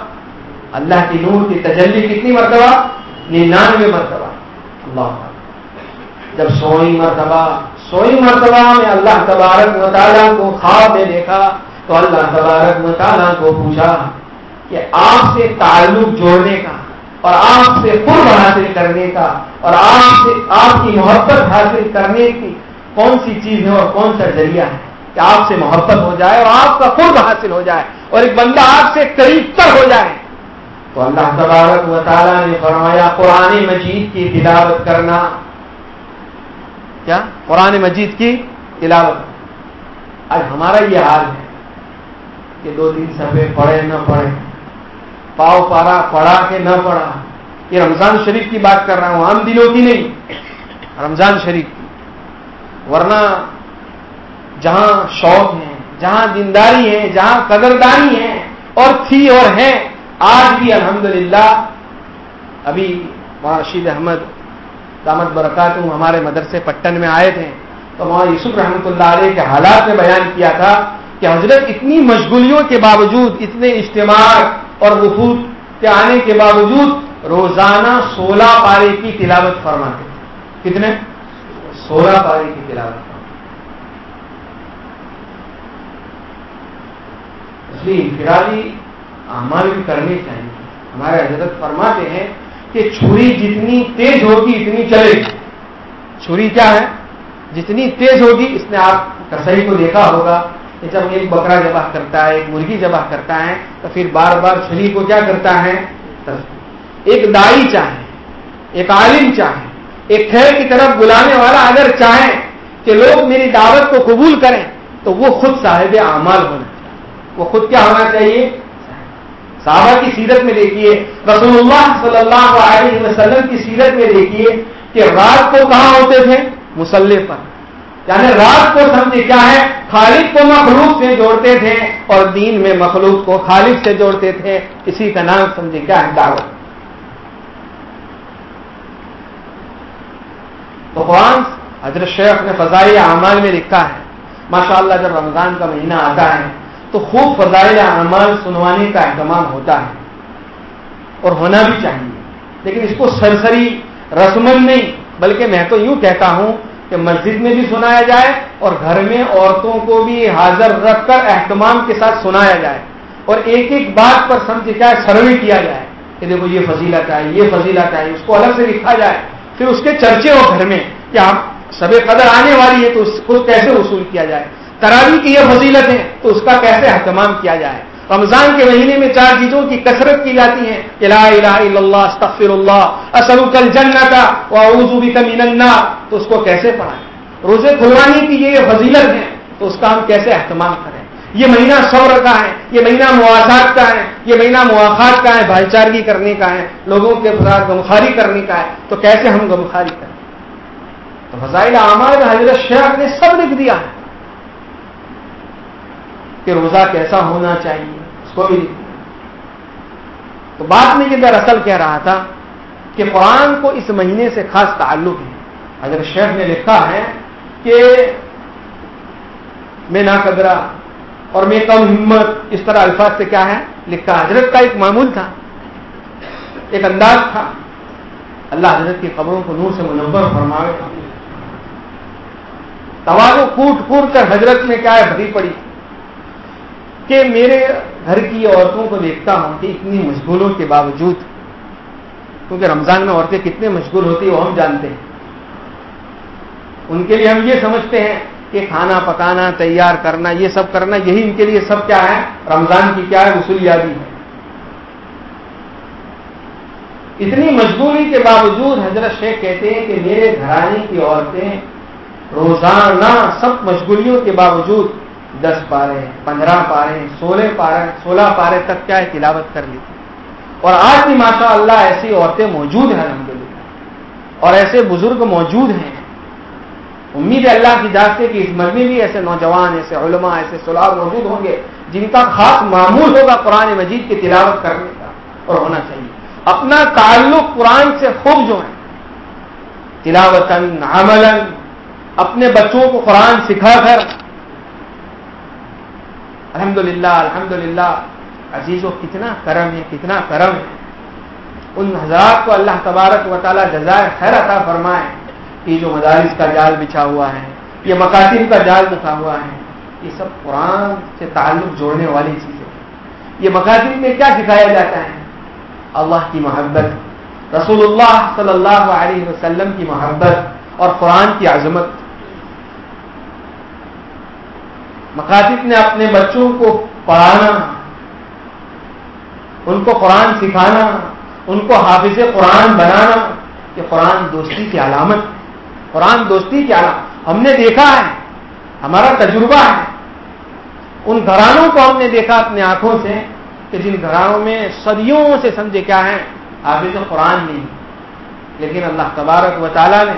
اللہ کی نور کی تجلی کتنی مرتبہ؟ ننانوے مرتبہ۔ اللہ۔ جب سوئی مرتبہ سوئی مرتبہ میں اللہ تبارک و تعالیٰ کو خواب میں دیکھا تو اللہ تبارک و تعالیٰ کو پوچھا کہ آپ سے تعلق جوڑنے کا اور آپ سے قرب حاصل کرنے کا اور آپ سے آپ کی محبت حاصل کرنے کی کون سی چیز ہے اور کون سا ذریعہ ہے کہ آپ سے محبت ہو جائے اور آپ کا قرب حاصل ہو جائے اور ایک بندہ آپ سے قریب تر ہو جائے۔ تو اللہ تبارک و تعالیٰ نے فرمایا، قرآن مجید کی تلاوت کرنا۔ کیا؟ قرآن مجید کی تلاوت۔ آج ہمارا یہ حال ہے کہ دو تین سفے پڑھے نہ پڑھے، پاؤ پارا پڑھا کہ نہ پڑھا۔ یہ رمضان شریف کی بات کر رہا ہوں عام دنوں کی نہیں۔ رمضان شریف ورنہ جہاں شوق ہے جہاں دینداری ہے جہاں قدردانی ہے اور تھی اور ہے آج بھی الحمدللہ ابھی وہاں رشید احمد دامد برکات ہمارے مدرسے پٹن میں آئے تھے۔ تو وہاں یوسف رحمۃ اللہ علیہ کے حالات میں بیان کیا تھا کہ حضرت اتنی مشغولیوں کے باوجود، اتنے اجتماع اور وفود کے آنے کے باوجود روزانہ سولہ پارے کی تلاوت فرماتے کتنے؟ سولہ پارے کی تلاوت اس لیے انفرادی اعمال بھی کرنے چاہیے۔ ہمارے حضرت فرماتے ہیں کہ چھری جتنی تیز ہوگی اتنی چلے گی۔ چھری کیا ہے؟ جتنی تیز ہوگی اس نے آپ کسائی کو دیکھا ہوگا کہ جب ایک بکرا جباہ کرتا ہے، ایک مرغی جباہ کرتا ہے، تو پھر بار بار چھری کو کیا کرتا ہے؟ ایک دائی چاہے، ایک عالم چاہے ایک خیر کی طرف بلانے والا اگر چاہے کہ لوگ میری دعوت کو قبول کریں، تو وہ خود صاحب اعمال ہونا چاہیے۔ وہ خود کیا ہونا چاہیے؟ صحابہ کی سیرت میں دیکھیے، رسول اللہ صلی اللہ علیہ وسلم کی سیرت میں دیکھیے کہ رات کو کہاں ہوتے تھے؟ مسلح پر۔ یعنی رات کو سمجھے کیا ہے؟ خالد کو مخلوق سے جوڑتے تھے اور دین میں مخلوق کو خالد سے جوڑتے تھے۔ اسی کا نام سمجھے کیا ہے؟ دعوت۔ تو قرآن حضرت شیخ نے فضائی اعمال میں لکھا ہے۔ ماشاء اللہ جب رمضان کا مہینہ آتا ہے تو خوب فضائل اعمال سنوانے کا اہتمام ہوتا ہے اور ہونا بھی چاہیے۔ لیکن اس کو سرسری رسمن نہیں، بلکہ میں تو یوں کہتا ہوں کہ مسجد میں بھی سنایا جائے اور گھر میں عورتوں کو بھی حاضر رکھ کر اہتمام کے ساتھ سنایا جائے۔ اور ایک ایک بات پر سمجھ کیا سروے کیا جائے کہ دیکھو یہ فضیلت ہے یہ فضیلت ہے اس کو الگ سے لکھا جائے۔ پھر اس کے چرچے ہو گھر میں کہ آپ سب قدر آنے والی ہے تو اس کو کیسے وصول کیا جائے؟ تراوی کی یہ فضیلت ہے تو اس کا کیسے اہتمام کیا جائے؟ رمضان کے مہینے میں چار چیزوں کی کثرت کی جاتی ہے الہ الہ الا اللہ استغفر اللہ اصل کل جنت واعوذ بک من النار۔ تو اس کو کیسے پڑھائیں روزے کھلوانے کی یہ فضیلت ہے تو اس کا ہم کیسے اہتمام کریں؟ یہ مہینہ صبر کا ہے، یہ مہینہ مواصلات کا ہے، یہ مہینہ مواقع کا ہے بھائی چارگی کرنے کا ہے، لوگوں کے ساتھ غمخاری کرنے کا ہے، تو کیسے ہم غمخاری کریں؟ تو فضائل اعمال حضرت شیخ نے سب لکھ دیا ہے کہ روزہ کیسا ہونا چاہیے، اس کو بھی لکھ دیا۔ تو بات میں یہ دراصل کہہ رہا تھا کہ قرآن کو اس مہینے سے خاص تعلق ہے۔ حضرت شیخ نے لکھا ہے کہ میں نہ قدرا اور میں کم ہمت، اس طرح الفاظ سے کیا ہے؟ لکھا حضرت کا ایک معمول تھا، ایک انداز تھا۔ اللہ حضرت کی قبروں کو نور سے منور فرماوے توازو کوٹ کوٹ کر حضرت میں کیا ہے؟ بھری پڑی۔ کہ میرے گھر کی عورتوں کو دیکھتا ہوں کہ اتنی مشغولوں کے باوجود، کیونکہ رمضان میں عورتیں کتنے مشغول ہوتی ہیں، وہ ہم جانتے ہیں۔ ان کے لیے ہم یہ سمجھتے ہیں کہ کھانا پکانا، تیار کرنا، یہ سب کرنا، یہی ان کے لیے سب کیا ہے؟ رمضان کی کیا ہے؟ وصول یادی ہے اتنی مجبوری کے باوجود حضرت شیخ کہتے ہیں کہ میرے گھرانے کی عورتیں روزانہ سب مشغولیوں کے باوجود دس پارے، پندرہ پارے، سولہ پارے سولہ پارے تک کیا ہے؟ تلاوت کر لی تھی اور آج بھی ماشاء اللہ ایسی عورتیں موجود ہیں الحمد اور ایسے بزرگ موجود ہیں امید ہے اللہ کی جات سے کہ اس مجمے بھی ایسے نوجوان، ایسے علماء، ایسے سلاب موجود ہوں گے جن کا خاص معمول ہوگا قرآن مجید کی تلاوت کرنے کا اور ہونا چاہیے۔ اپنا تعلق قرآن سے خوب جو ہے تلاوت عمل اپنے بچوں کو قرآن سکھا کر۔ الحمد للہ الحمد للہ عزیز و کتنا کرم ہے، کتنا کرم ہے۔ ان حضرات کو اللہ تبارک و تعالیٰ جزائے خیر عطا فرمائے۔ کہ جو مدارس کا جال بچھا ہوا ہے، یہ مکاتب کا جال بچھا ہوا ہے، یہ سب قرآن سے تعلق جوڑنے والی چیزیں ہیں۔ یہ مکاتب میں کیا سکھایا جاتا ہے؟ اللہ کی محبت رسول اللہ صلی اللہ علیہ وسلم کی محبت اور قرآن کی عظمت۔ مکاتب نے اپنے بچوں کو پڑھانا، ان کو قرآن سکھانا، ان کو حافظ قرآن بنانا کہ قرآن دوستی کی علامت قرآن دوستی کی علامت ہم نے دیکھا ہے، ہمارا تجربہ ہے۔ ان گھرانوں کو ہم نے دیکھا اپنی آنکھوں سے کہ جن گھرانوں میں صدیوں سے سمجھے کیا ہے حافظ قرآن نہیں لیکن اللہ تبارک و تعالیٰ نے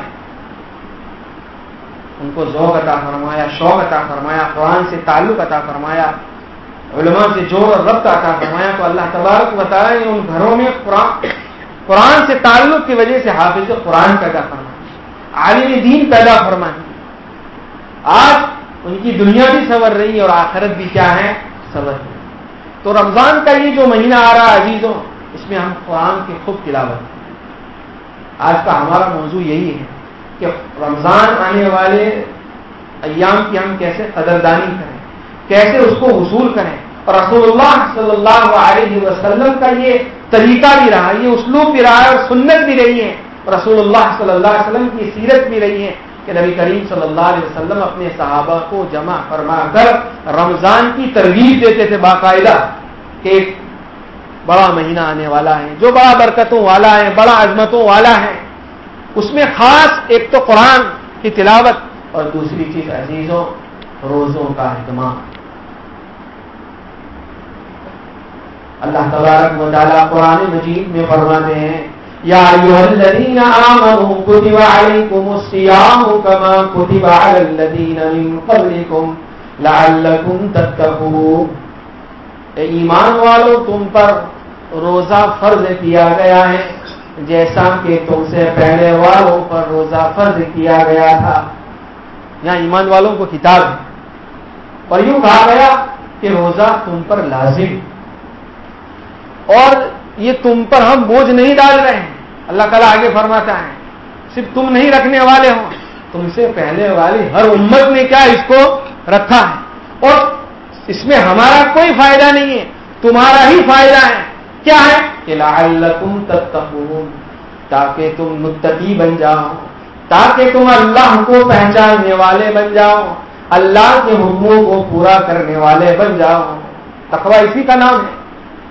ان کو ذوق عطا فرمایا، شوق عطا فرمایا، قرآن سے تعلق عطا فرمایا، علماء سے جوڑ اور ربط عطا فرمایا۔ تو اللہ تبارک و تعالیٰ نے ان گھروں میں قرآن قرآن سے تعلق کی وجہ سے حافظ قرآن پیدا فرمائیں عالم دین پیدا فرمائیں۔ آج ان کی دنیا بھی سنور رہی ہے اور آخرت بھی کیا ہے؟ سنور رہی تو رمضان کا یہ جو مہینہ آ رہا ہے عزیزوں، اس میں ہم قرآن کی خوب تلاوت آج کا ہمارا موضوع یہی ہے کہ رمضان آنے والے ایام کی ہم کیسے قدردانی کریں، کیسے اس کو حصول کریں۔ اور رسول اللہ صلی اللہ علیہ وسلم کا یہ طریقہ بھی رہا، یہ اسلوب بھی رہا ہے اور سنت بھی رہی ہے۔ رسول اللہ صلی اللہ علیہ وسلم کی سیرت بھی رہی ہے کہ نبی کریم صلی اللہ علیہ وسلم اپنے صحابہ کو جمع فرما کر رمضان کی ترغیب دیتے تھے باقاعدہ کہ ایک بڑا مہینہ آنے والا ہے، جو بڑا برکتوں والا ہے، بڑا عظمتوں والا ہے۔ اس میں خاص ایک تو قرآن کی تلاوت اور دوسری چیز عزیزوں، روزوں کا اہتمام۔ اللہ تبارک و تعالیٰ قرآن مجید میں فرماتے ہیں یا الذین آمنوا کتب علیکم الصیام کما کتب علی الذین من قبلکم لعلکم تتقون۔ ایمان والو، تم پر روزہ فرض کیا گیا ہے، جیسا کہ تم سے پہلے والوں پر روزہ فرض کیا گیا تھا۔ یہاں ایمان والوں کو کتاب اور یوں کہا گیا کہ روزہ تم پر لازم اور یہ تم پر ہم بوجھ نہیں ڈال رہے ہیں۔ اللہ تعالیٰ آگے فرماتا ہے، صرف تم نہیں رکھنے والے ہو، تم سے پہلے والی ہر امت نے کیا اس کو رکھا ہے؟ اور اس میں ہمارا کوئی فائدہ نہیں ہے، تمہارا ہی فائدہ ہے۔ کیا ہے؟ لعلکم تتقون، تاکہ تم متقی بن جاؤ، تاکہ تم اللہ کو پہچاننے والے بن جاؤ، اللہ کے حکموں کو پورا کرنے والے بن جاؤ۔ تقوی اسی کا نام ہے۔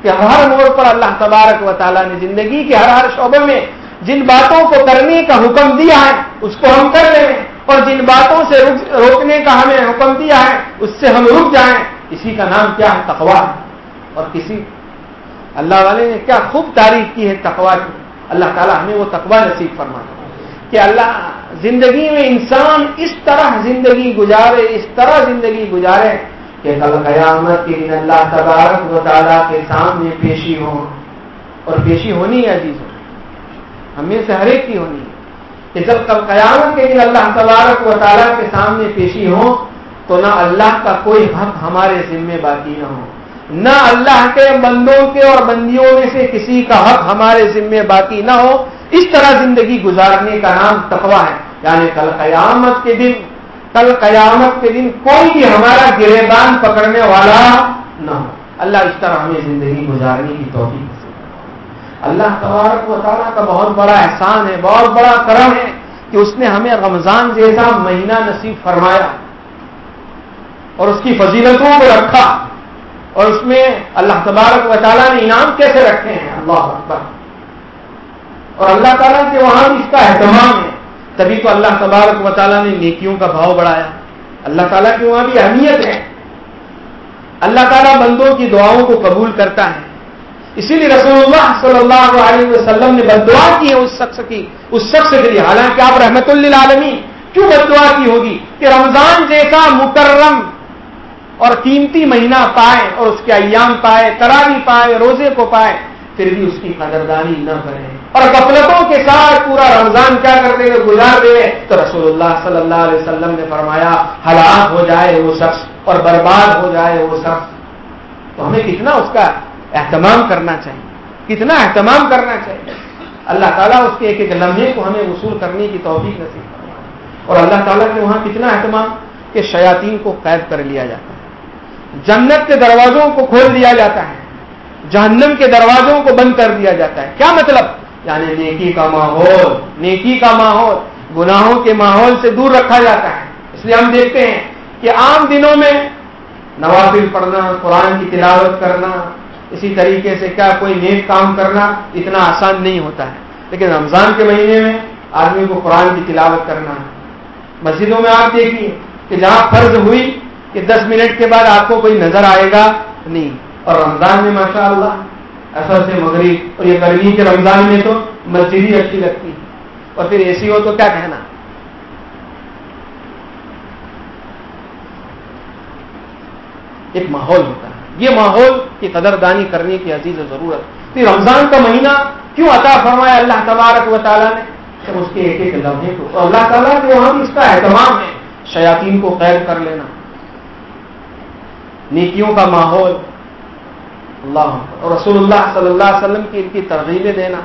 کہ ہر موڑ پر اللہ تبارک و تعالیٰ نے زندگی کے ہر ہر شعبے میں جن باتوں کو کرنے کا حکم دیا ہے، اس کو ہم کر لیں۔ اور جن باتوں سے روکنے کا ہمیں حکم دیا ہے، اس سے ہم رک جائیں۔ اسی کا نام کیا ہے تقوا اور کسی اللہ والے نے کیا خوب تعریف کی ہے تقوا کی۔ اللہ تعالیٰ ہمیں وہ تقوا نصیب فرما کہ اللہ زندگی میں انسان اس طرح زندگی گزارے، اس طرح زندگی گزارے کہ کل قیامت کے دن اللہ تبارک و تعالیٰ کے سامنے پیشی ہو اور پیشی ہونی ہے عزیز ہمیں سے ہر ایک کی ہونی ہے۔ کہ جب کل قیامت کے دن اللہ تبارک و تعالیٰ کے سامنے پیشی ہو تو نہ اللہ کا کوئی حق ہمارے ذمے باقی نہ ہو۔ نہ اللہ کے بندوں کے اور بندیوں میں سے کسی کا حق ہمارے ذمے باقی نہ ہو۔ اس طرح زندگی گزارنے کا نام تقوا ہے۔ یعنی کل قیامت کے دن کل قیامت کے دن کوئی بھی ہمارا گریبان پکڑنے والا نہ ہو۔ اللہ اس طرح ہمیں زندگی گزارنے کی توفیق اللہ تبارک و تعالیٰ کا بہت بڑا احسان ہے، بہت بڑا کرم ہے کہ اس نے ہمیں رمضان جیسا مہینہ نصیب فرمایا اور اس کی فضیلتوں کو رکھا اور اس میں اللہ تبارک و تعالیٰ نے انعام کیسے رکھے ہیں؟ اللہ اکبر۔ اور اللہ تعالیٰ کے وہاں بھی اس کا اہتمام ہے۔ تبھی تو اللہ تبارک و تعالیٰ نے نیکیوں کا بھاؤ بڑھایا۔ اللہ تعالیٰ کی وہاں بھی اہمیت ہے۔ اللہ تعالیٰ بندوں کی دعاؤں کو قبول کرتا ہے۔ اسی لیے رسول اللہ صلی اللہ علیہ وسلم نے بد دعا کی ہے اس شخص کی، اس شخص کے لیے۔ حالانکہ آپ رحمت اللہ کیوں بد دعا کی ہوگی؟ کہ رمضان جیسا مکرم اور قیمتی مہینہ پائے اور اس کے ایام پائے، تراوی پائے، روزے کو پائے، پھر بھی اس کی قدردانی نہ کرے اور غفلتوں کے ساتھ پورا رمضان کیا کرتے ہوئے گزار دے تو رسول اللہ صلی اللہ علیہ وسلم نے فرمایا، ہلاک ہو جائے وہ شخص اور برباد ہو جائے وہ شخص۔ تو ہمیں کتنا اس کا اہتمام کرنا چاہیے؟ کتنا اہتمام کرنا چاہیے؟ اللہ تعالیٰ اس کے ایک ایک لمحے کو ہمیں وصول کرنے کی توفیق نصیب کرنا اور اللہ تعالیٰ کے وہاں کتنا اہتمام کہ شیاطین کو قید کر لیا جاتا ہے۔ جنت کے دروازوں کو کھول دیا جاتا ہے۔ جہنم کے دروازوں کو بند کر دیا جاتا ہے۔ کیا مطلب؟ یعنی نیکی کا ماحول، نیکی کا ماحول، گناہوں کے ماحول سے دور رکھا جاتا ہے۔ اس لیے ہم دیکھتے ہیں کہ عام دنوں میں نوافل پڑھنا، قرآن کی تلاوت کرنا، اسی طریقے سے کیا کوئی نیک کام کرنا اتنا آسان نہیں ہوتا ہے۔ لیکن رمضان کے مہینے میں آدمی کو قرآن کی تلاوت کرنا ہے۔ مسجدوں میں آپ دیکھیے کہ جہاں فرض ہوئی کہ دس منٹ کے بعد آپ کو کوئی نظر آئے گا نہیں۔ اور رمضان میں ماشاء اللہ اثر سے مغرب اور یہ گرمی کے رمضان میں تو مسجد ہی اچھی لگتی اور پھر اے سی ہو تو کیا کہنا؟ ایک ماحول ہوتا ہے۔ یہ ماحول کی قدردانی کرنے کی عزیز ضرورت۔ پھر رمضان کا مہینہ کیوں عطا فرمایا اللہ تبارک و تعالیٰ نے؟ کہ اس کے ایک ایک لمحے کو۔ اور اللہ تعالیٰ کے وہاں بھی اس کا اہتمام ہے۔ شیاطین کو قید کر لینا۔ نیکیوں کا ماحول۔ اللہ اور رسول اللہ صلی اللہ علیہ وسلم کی ان کی ترغیبیں دینا۔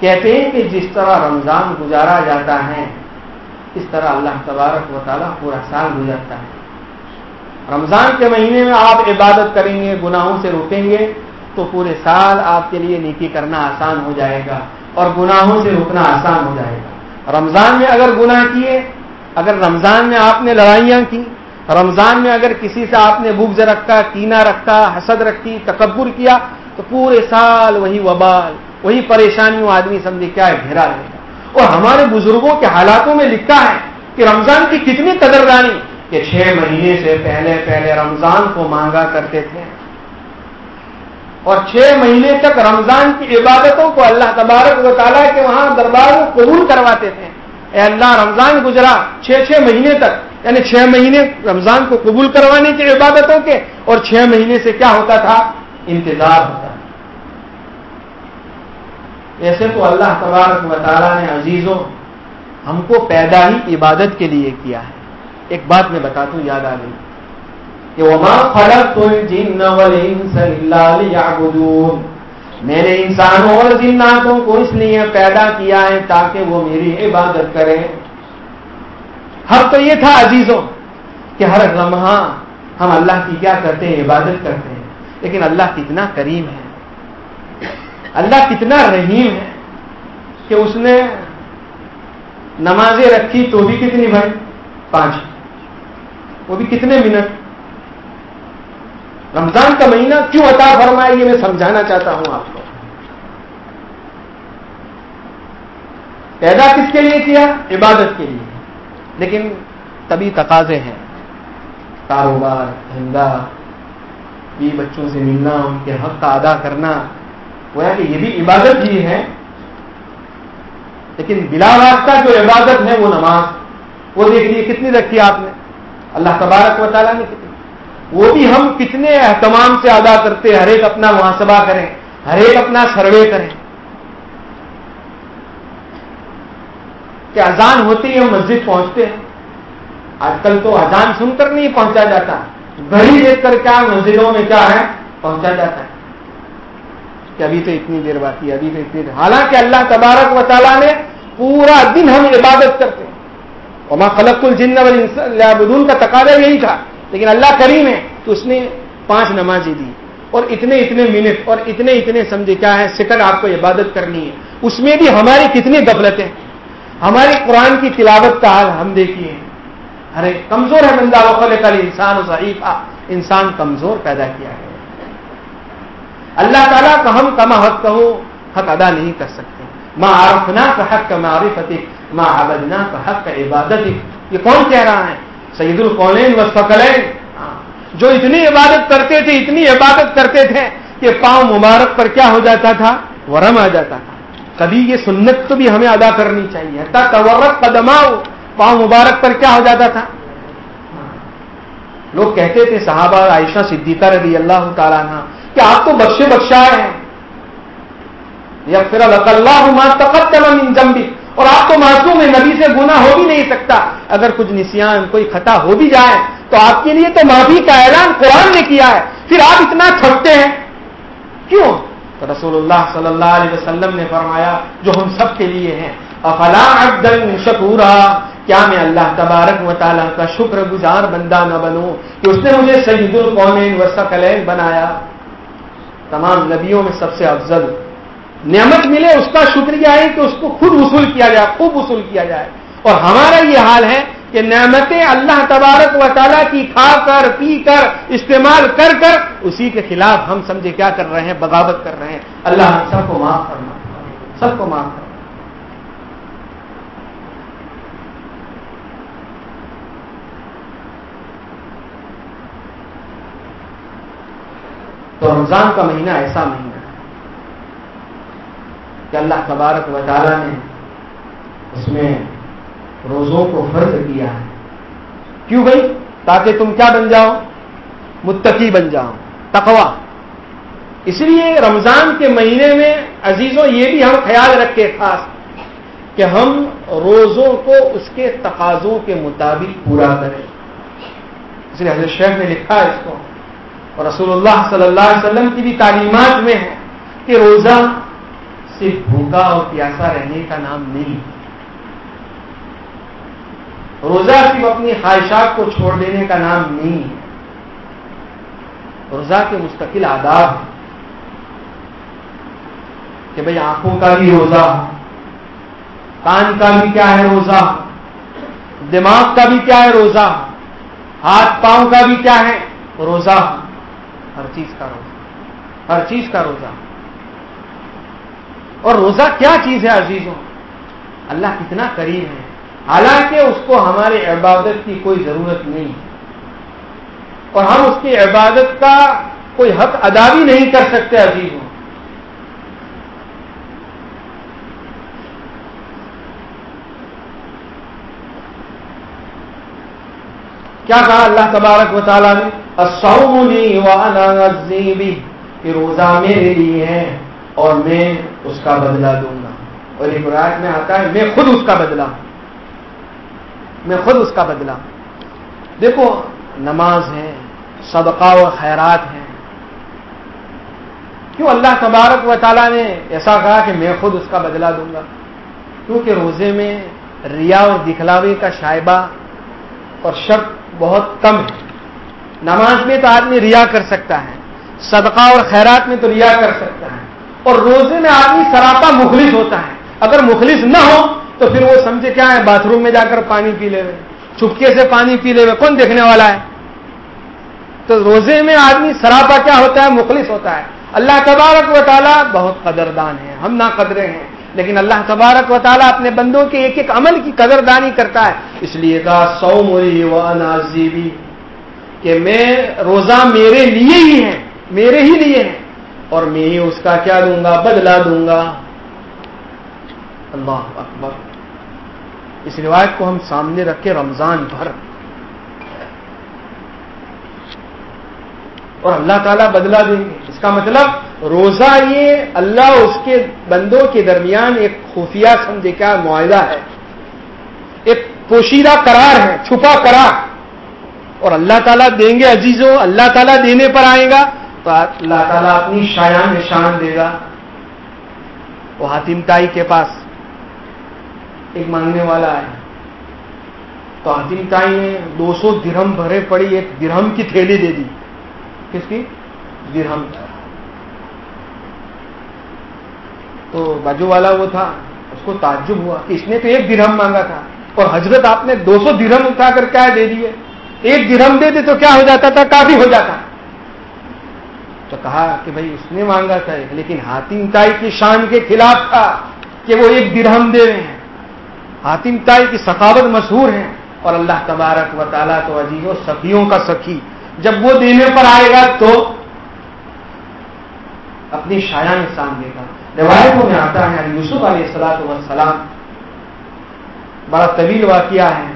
کہتے ہیں کہ جس طرح رمضان گزارا جاتا ہے، اس طرح اللہ تبارک و تعالیٰ پورا سال گزرتا ہے۔ رمضان کے مہینے میں آپ عبادت کریں گے، گناہوں سے روکیں گے، تو پورے سال آپ کے لیے نیکی کرنا آسان ہو جائے گا اور گناہوں سے روکنا آسان ہو جائے گا۔ رمضان میں اگر گناہ کیے، اگر رمضان میں آپ نے لڑائیاں کی رمضان میں اگر کسی سے آپ نے بغض رکھا کینا رکھا، حسد رکھی، تکبر کیا، تو پورے سال وہی وبال، وہی پریشانیوں آدمی سمجھے کیا ہے، گھیرا رہے گا۔ اور ہمارے بزرگوں کے حالاتوں میں لکھا ہے کہ رمضان کی کتنی قدردانی کہ چھ مہینے سے پہلے پہلے رمضان کو مانگا کرتے تھے۔ اور چھ مہینے تک رمضان کی عبادتوں کو اللہ تبارک و تعالیٰ کے وہاں دربار میں قبول کرواتے تھے۔ اے اللہ، رمضان گزرا، چھ چھ مہینے تک یعنی چھ مہینے رمضان کو قبول کروانے کی عبادتوں کے اور چھ مہینے سے کیا ہوتا تھا؟ انتظار ہوتا ایسے تو اللہ تبارک و تعالیٰ نے عزیزوں، ہم کو پیدا ہی عبادت کے لیے کیا ہے۔ ایک بات میں بتا دوں یاد آ گئی۔ کہ وما خلقت الجن والانس الا ليعبدون۔ میں نے انسانوں اور جناتوں کو اس لیے پیدا کیا ہے تاکہ وہ میری عبادت کریں۔ ہر تو یہ تھا عزیزوں کہ ہر لمحہ ہم اللہ کی کیا کرتے ہیں، عبادت کرتے ہیں، لیکن اللہ کتنا کریم ہے۔ اللہ کتنا رحیم ہے کہ اس نے نمازیں رکھی تو بھی کتنی بھائی؟ پانچ۔ وہ بھی کتنے منٹ؟ رمضان کا مہینہ کیوں عطا فرمائے یہ میں سمجھانا چاہتا ہوں آپ کو۔ پیدا کس کے لیے کیا؟ عبادت کے لیے۔ لیکن تبھی تقاضے ہیں۔ کاروبار، دھندا یہ بچوں سے ملنا، ان کے حق کا ادا کرنا وہ کہ یہ بھی عبادت ہی ہے۔ لیکن بلا راستہ جو عبادت ہے وہ نماز۔ وہ دیکھ لیے کتنی رکھی آپ نے۔ اللہ تبارک و تعالیٰ نے کتنی۔ وہ بھی ہم کتنے اہتمام سے ادا کرتے، ہر ایک اپنا محاسبہ کریں، ہر ایک اپنا سروے کریں۔ کہ اذان ہوتی ہے ہم مسجد پہنچتے ہیں۔ آج کل تو اذان سن کر نہیں پہنچا جاتا۔ گھڑی دیکھ کر کیا مسجدوں میں کیا ہے؟ پہنچا جاتا ہے۔ کہ ابھی تو اتنی دیر باقی ابھی تو اتنی دیر۔ حالانکہ اللہ تبارک و تعالیٰ نے پورا دن ہم عبادت کرتے ہیں۔ اور خلق الجن والدون کا تقاضا یہی تھا۔ لیکن اللہ کریم ہے تو اس نے پانچ نمازیں دی۔ اور اتنے اتنے منٹ اور اتنے اتنے، سمجھے کیا ہے سیکنڈ آپ کو عبادت کرنی ہے۔ اس میں بھی ہماری کتنی غفلتیں۔ ہماری قرآن کی تلاوت کا حال ہم دیکھیے۔ ارے کمزور ہے بندہ وقل کل انسان و ضعیفہ۔ انسان کمزور پیدا کیا ہے۔ اللہ تعالیٰ کا ہم کما حق کہو، حق ادا نہیں کر سکتے۔ ماں عرفنا کا حق کا معرفت ماں عبدنا کا حق کا عبادت یہ کون کہہ رہا ہے؟ سید القولین و سکلین ہاں، جو اتنی عبادت کرتے تھے، اتنی عبادت کرتے تھے کہ پاؤں مبارک پر کیا ہو جاتا تھا؟ ورم آ جاتا تھا۔ کبھی یہ سنت تو بھی ہمیں ادا کرنی چاہیے۔ تورت قدماؤ پاؤں مبارک پر کیا ہو جاتا تھا؟ لوگ کہتے تھے، صحابہ عائشہ صدیقہ رضی اللہ تعالیٰ عنہ، کہ آپ تو بخشے بخشا ہیں۔ یا پھر اللہ تقدم جمبی اور آپ تو معصوم ہیں، نبی سے گنا ہو بھی نہیں سکتا۔ اگر کچھ نسیان، کوئی خطا ہو بھی جائے، تو آپ کے لیے تو معافی کا اعلان قرآن نے کیا ہے۔ پھر آپ اتنا تھکتے ہیں؟ کیوں؟ تو رسول اللہ صلی اللہ علیہ وسلم نے فرمایا، جو ہم سب کے لیے ہیں، افلا عبدن شکورا؟ کیا میں اللہ تبارک و تعالیٰ کا شکر گزار بندہ نہ بنوں کہ اس نے مجھے سید القونین و سکلین بنایا؟ تمام نبیوں میں سب سے افضل نعمت ملے، اس کا شکریہ ہے کہ اس کو خود وصول کیا جائے، خوب وصول کیا جائے۔ اور ہمارا یہ حال ہے کہ نعمتیں اللہ تبارک و تعالیٰ کی کھا کر، پی کر، استعمال کر کر اسی کے خلاف ہم سمجھے کیا کر رہے ہیں، بغاوت کر رہے ہیں۔ اللہ سب کو معاف کرنا سب کو معاف کرنا تو رمضان کا مہینہ ایسا مہینہ ہے کہ اللہ تبارک و تعالیٰ نے اس میں روزوں کو فرض کیا ہے۔ کیوں بھائی؟ تاکہ تم کیا بن جاؤ؟ متقی بن جاؤ۔ تقوا اس لیے رمضان کے مہینے میں عزیزوں یہ بھی ہم خیال رکھے خاص کہ ہم روزوں کو اس کے تقاضوں کے مطابق پورا کریں۔ اس لیے حضرت شیخ نے لکھا ہے اس کو۔ اور رسول اللہ صلی اللہ علیہ وسلم کی بھی تعلیمات میں ہے کہ روزہ صرف بھوکا اور پیاسا رہنے کا نام نہیں۔ روزہ صرف اپنی خواہشات کو چھوڑ دینے کا نام نہیں ہے۔ روزہ کے مستقل آداب کہ بھئی آنکھوں کا بھی روزہ، کان کا بھی کیا ہے روزہ، دماغ کا بھی کیا ہے روزہ، ہاتھ پاؤں کا بھی کیا ہے روزہ۔ ہر چیز کا روزہ، ہر چیز کا روزہ۔ اور روزہ کیا چیز ہے عزیزوں؟ اللہ کتنا قریب ہے۔ حالانکہ اس کو ہمارے عبادت کی کوئی ضرورت نہیں اور ہم اس کی عبادت کا کوئی حق ادا بھی نہیں کر سکتے عزیزوں کیا کہا اللہ تبارک و تعالیٰ نے؟ کہ روزہ میرے لیے ہے اور میں اس کا بدلہ دوں گا۔ اور ایک رات میں آتا ہے، میں خود اس کا بدلہ میں خود اس کا بدلہ دیکھو، نماز ہے، صدقہ و خیرات ہیں۔ کیوں اللہ تبارک و تعالیٰ نے ایسا کہا کہ میں خود اس کا بدلہ دوں گا؟ کیونکہ روزے میں ریا اور دکھلاوے کا شائبہ اور شرط بہت کم ہے۔ نماز میں تو آدمی ریا کر سکتا ہے، صدقہ اور خیرات میں تو ریا کر سکتا ہے۔ اور روزے میں آدمی سراپا مخلص ہوتا ہے۔ اگر مخلص نہ ہو تو پھر وہ سمجھے کیا ہے؟ باتھ روم میں جا کر پانی پی لے چپکے سے پانی پی لے کون دیکھنے والا ہے؟ تو روزے میں آدمی سراپا کیا ہوتا ہے؟ مخلص ہوتا ہے۔ اللہ تبارک و تعالیٰ بہت قدردان ہے ہم نہ قدرے ہیں۔ لیکن اللہ تبارک و تعالیٰ اپنے بندوں کے ایک ایک عمل کی قدردانی کرتا ہے۔ اس لیے کہا سو مری و نازیبی کہ میں روزہ میرے لیے ہی ہے۔ میرے ہی لیے ہے۔ اور میں ہی اس کا کیا دوں گا؟ بدلا دوں گا۔ اللہ اکبر۔ اس روایت کو ہم سامنے رکھ کے رمضان بھر۔ اور اللہ تعالیٰ بدلا دیں گے۔ اس کا مطلب روزہ یہ اللہ اس کے بندوں کے درمیان ایک خفیہ سمجھے کیا معاہدہ ہے۔ ایک پوشیدہ قرار ہے، چھپا قرار۔ اور اللہ تعالیٰ دیں گے عزیزوں، اللہ تعالیٰ دینے پر آئے گا تو اللہ تعالیٰ اپنی شایان نشان دے گا۔ وہ حاتم تائی کے پاس۔ ایک مانگنے والا ہے۔ تو حاتم تائی نے دو سو درہم بھرے پڑی ایک درہم کی تھیلی دے دی۔ کس کی؟ درہم۔ تو باجو والا وہ تھا، اس کو تعجب ہوا اس نے تو ایک درہم مانگا تھا۔ اور حضرت آپ نے دو سو درہم اٹھا کر کیا دے دیے۔ ایک درہم دے دے تو کیا ہو جاتا تھا؟ کافی ہو جاتا۔ تو کہا کہ بھائی، اس نے مانگا تھا لیکن ہاتم تائی کی شان کے خلاف تھا کہ وہ ایک درہم دے رہے ہیں۔ ہاتم تائی کی ثقافت مشہور ہے اور اللہ تبارک و تعالیٰ تو عزیز و سخیوں کا سخی۔ جب وہ دینے پر آئے گا تو اپنی شایا نسان دے گا۔ روایتوں میں آتا ہے یوسف علیہ السلاۃ وسلام بڑا طویل واقعہ ہے۔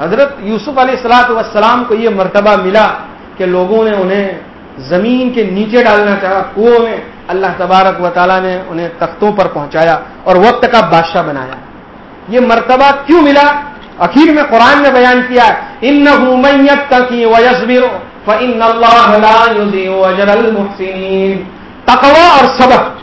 حضرت یوسف علیہ السلاۃ وسلام کو یہ مرتبہ ملا کہ لوگوں نے انہیں زمین کے نیچے ڈالنا چاہا کنو میں اللہ تبارک و تعالیٰ نے انہیں تختوں پر پہنچایا اور وقت کا بادشاہ بنایا۔ یہ مرتبہ کیوں ملا؟ اخیر میں قرآن نے بیان کیا ان تقوا اور سبق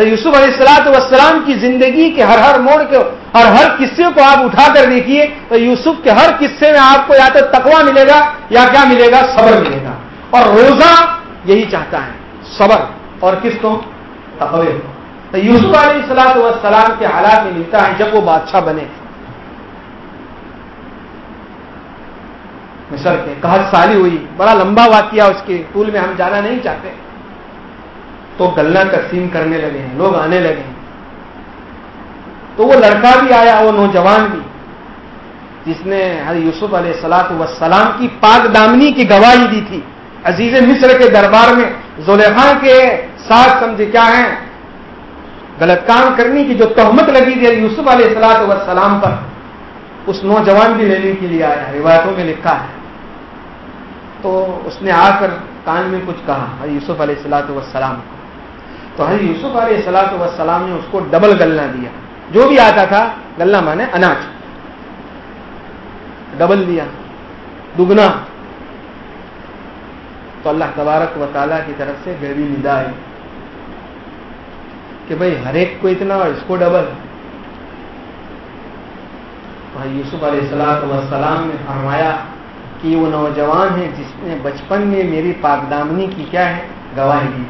یوسف علیہ السلاۃ والسلام کی زندگی کے ہر ہر موڑ کے اور ہر قصے کو آپ اٹھا کر دیکھیے، تو یوسف کے ہر قصے میں آپ کو یا تو تقوا ملے گا یا کیا ملے گا؟ صبر ملے گا۔ اور روزہ یہی چاہتا ہے۔ صبر اور کس کو؟ تقوی تو یوسف علیہ السلاۃ والسلام کے حالات میں ملتا ہے، جب وہ بادشاہ بنے۔ مصر کے کہت سالی ہوئی، بڑا لمبا واقعہ اس کے طول میں ہم جانا نہیں چاہتے۔ تو گلنا تقسیم کرنے لگے ہیں، لوگ آنے لگے ہیں۔ تو وہ لڑکا بھی آیا، وہ نوجوان بھی، جس نے ہر یوسف علیہ السلاط وسلام کی پاک دامنی کی گواہی دی تھی۔ عزیز مصر کے دربار میں زلیخان کے ساتھ سمجھے کیا ہیں؟ غلط کام کرنے کی جو تہمت لگی تھی یوسف علیہ السلاط وسلام پر، اس نوجوان بھی لینے کے لیے آیا روایتوں میں لکھا ہے۔ تو اس نے آ کر کان میں کچھ کہا یوسف علیہ السلاۃ والسلام کو۔ تو حضرت یوسف علیہ السلاۃ والسلام نے اس کو ڈبل گلنا دیا۔ جو بھی آتا تھا، گلنا مانے اناج۔ ڈبل دیا۔ دگنا۔ تو اللہ تبارک و تعالیٰ کی طرف سے گڑی ندا ہے کہ بھائی ہر ایک کو اتنا اور اس کو ڈبل بھائی یوسف علیہ السلام وسلام نے فرمایا کہ وہ نوجوان ہے جس نے بچپن میں میری پاکدامنی کی کیا ہے؟ گواہی دی۔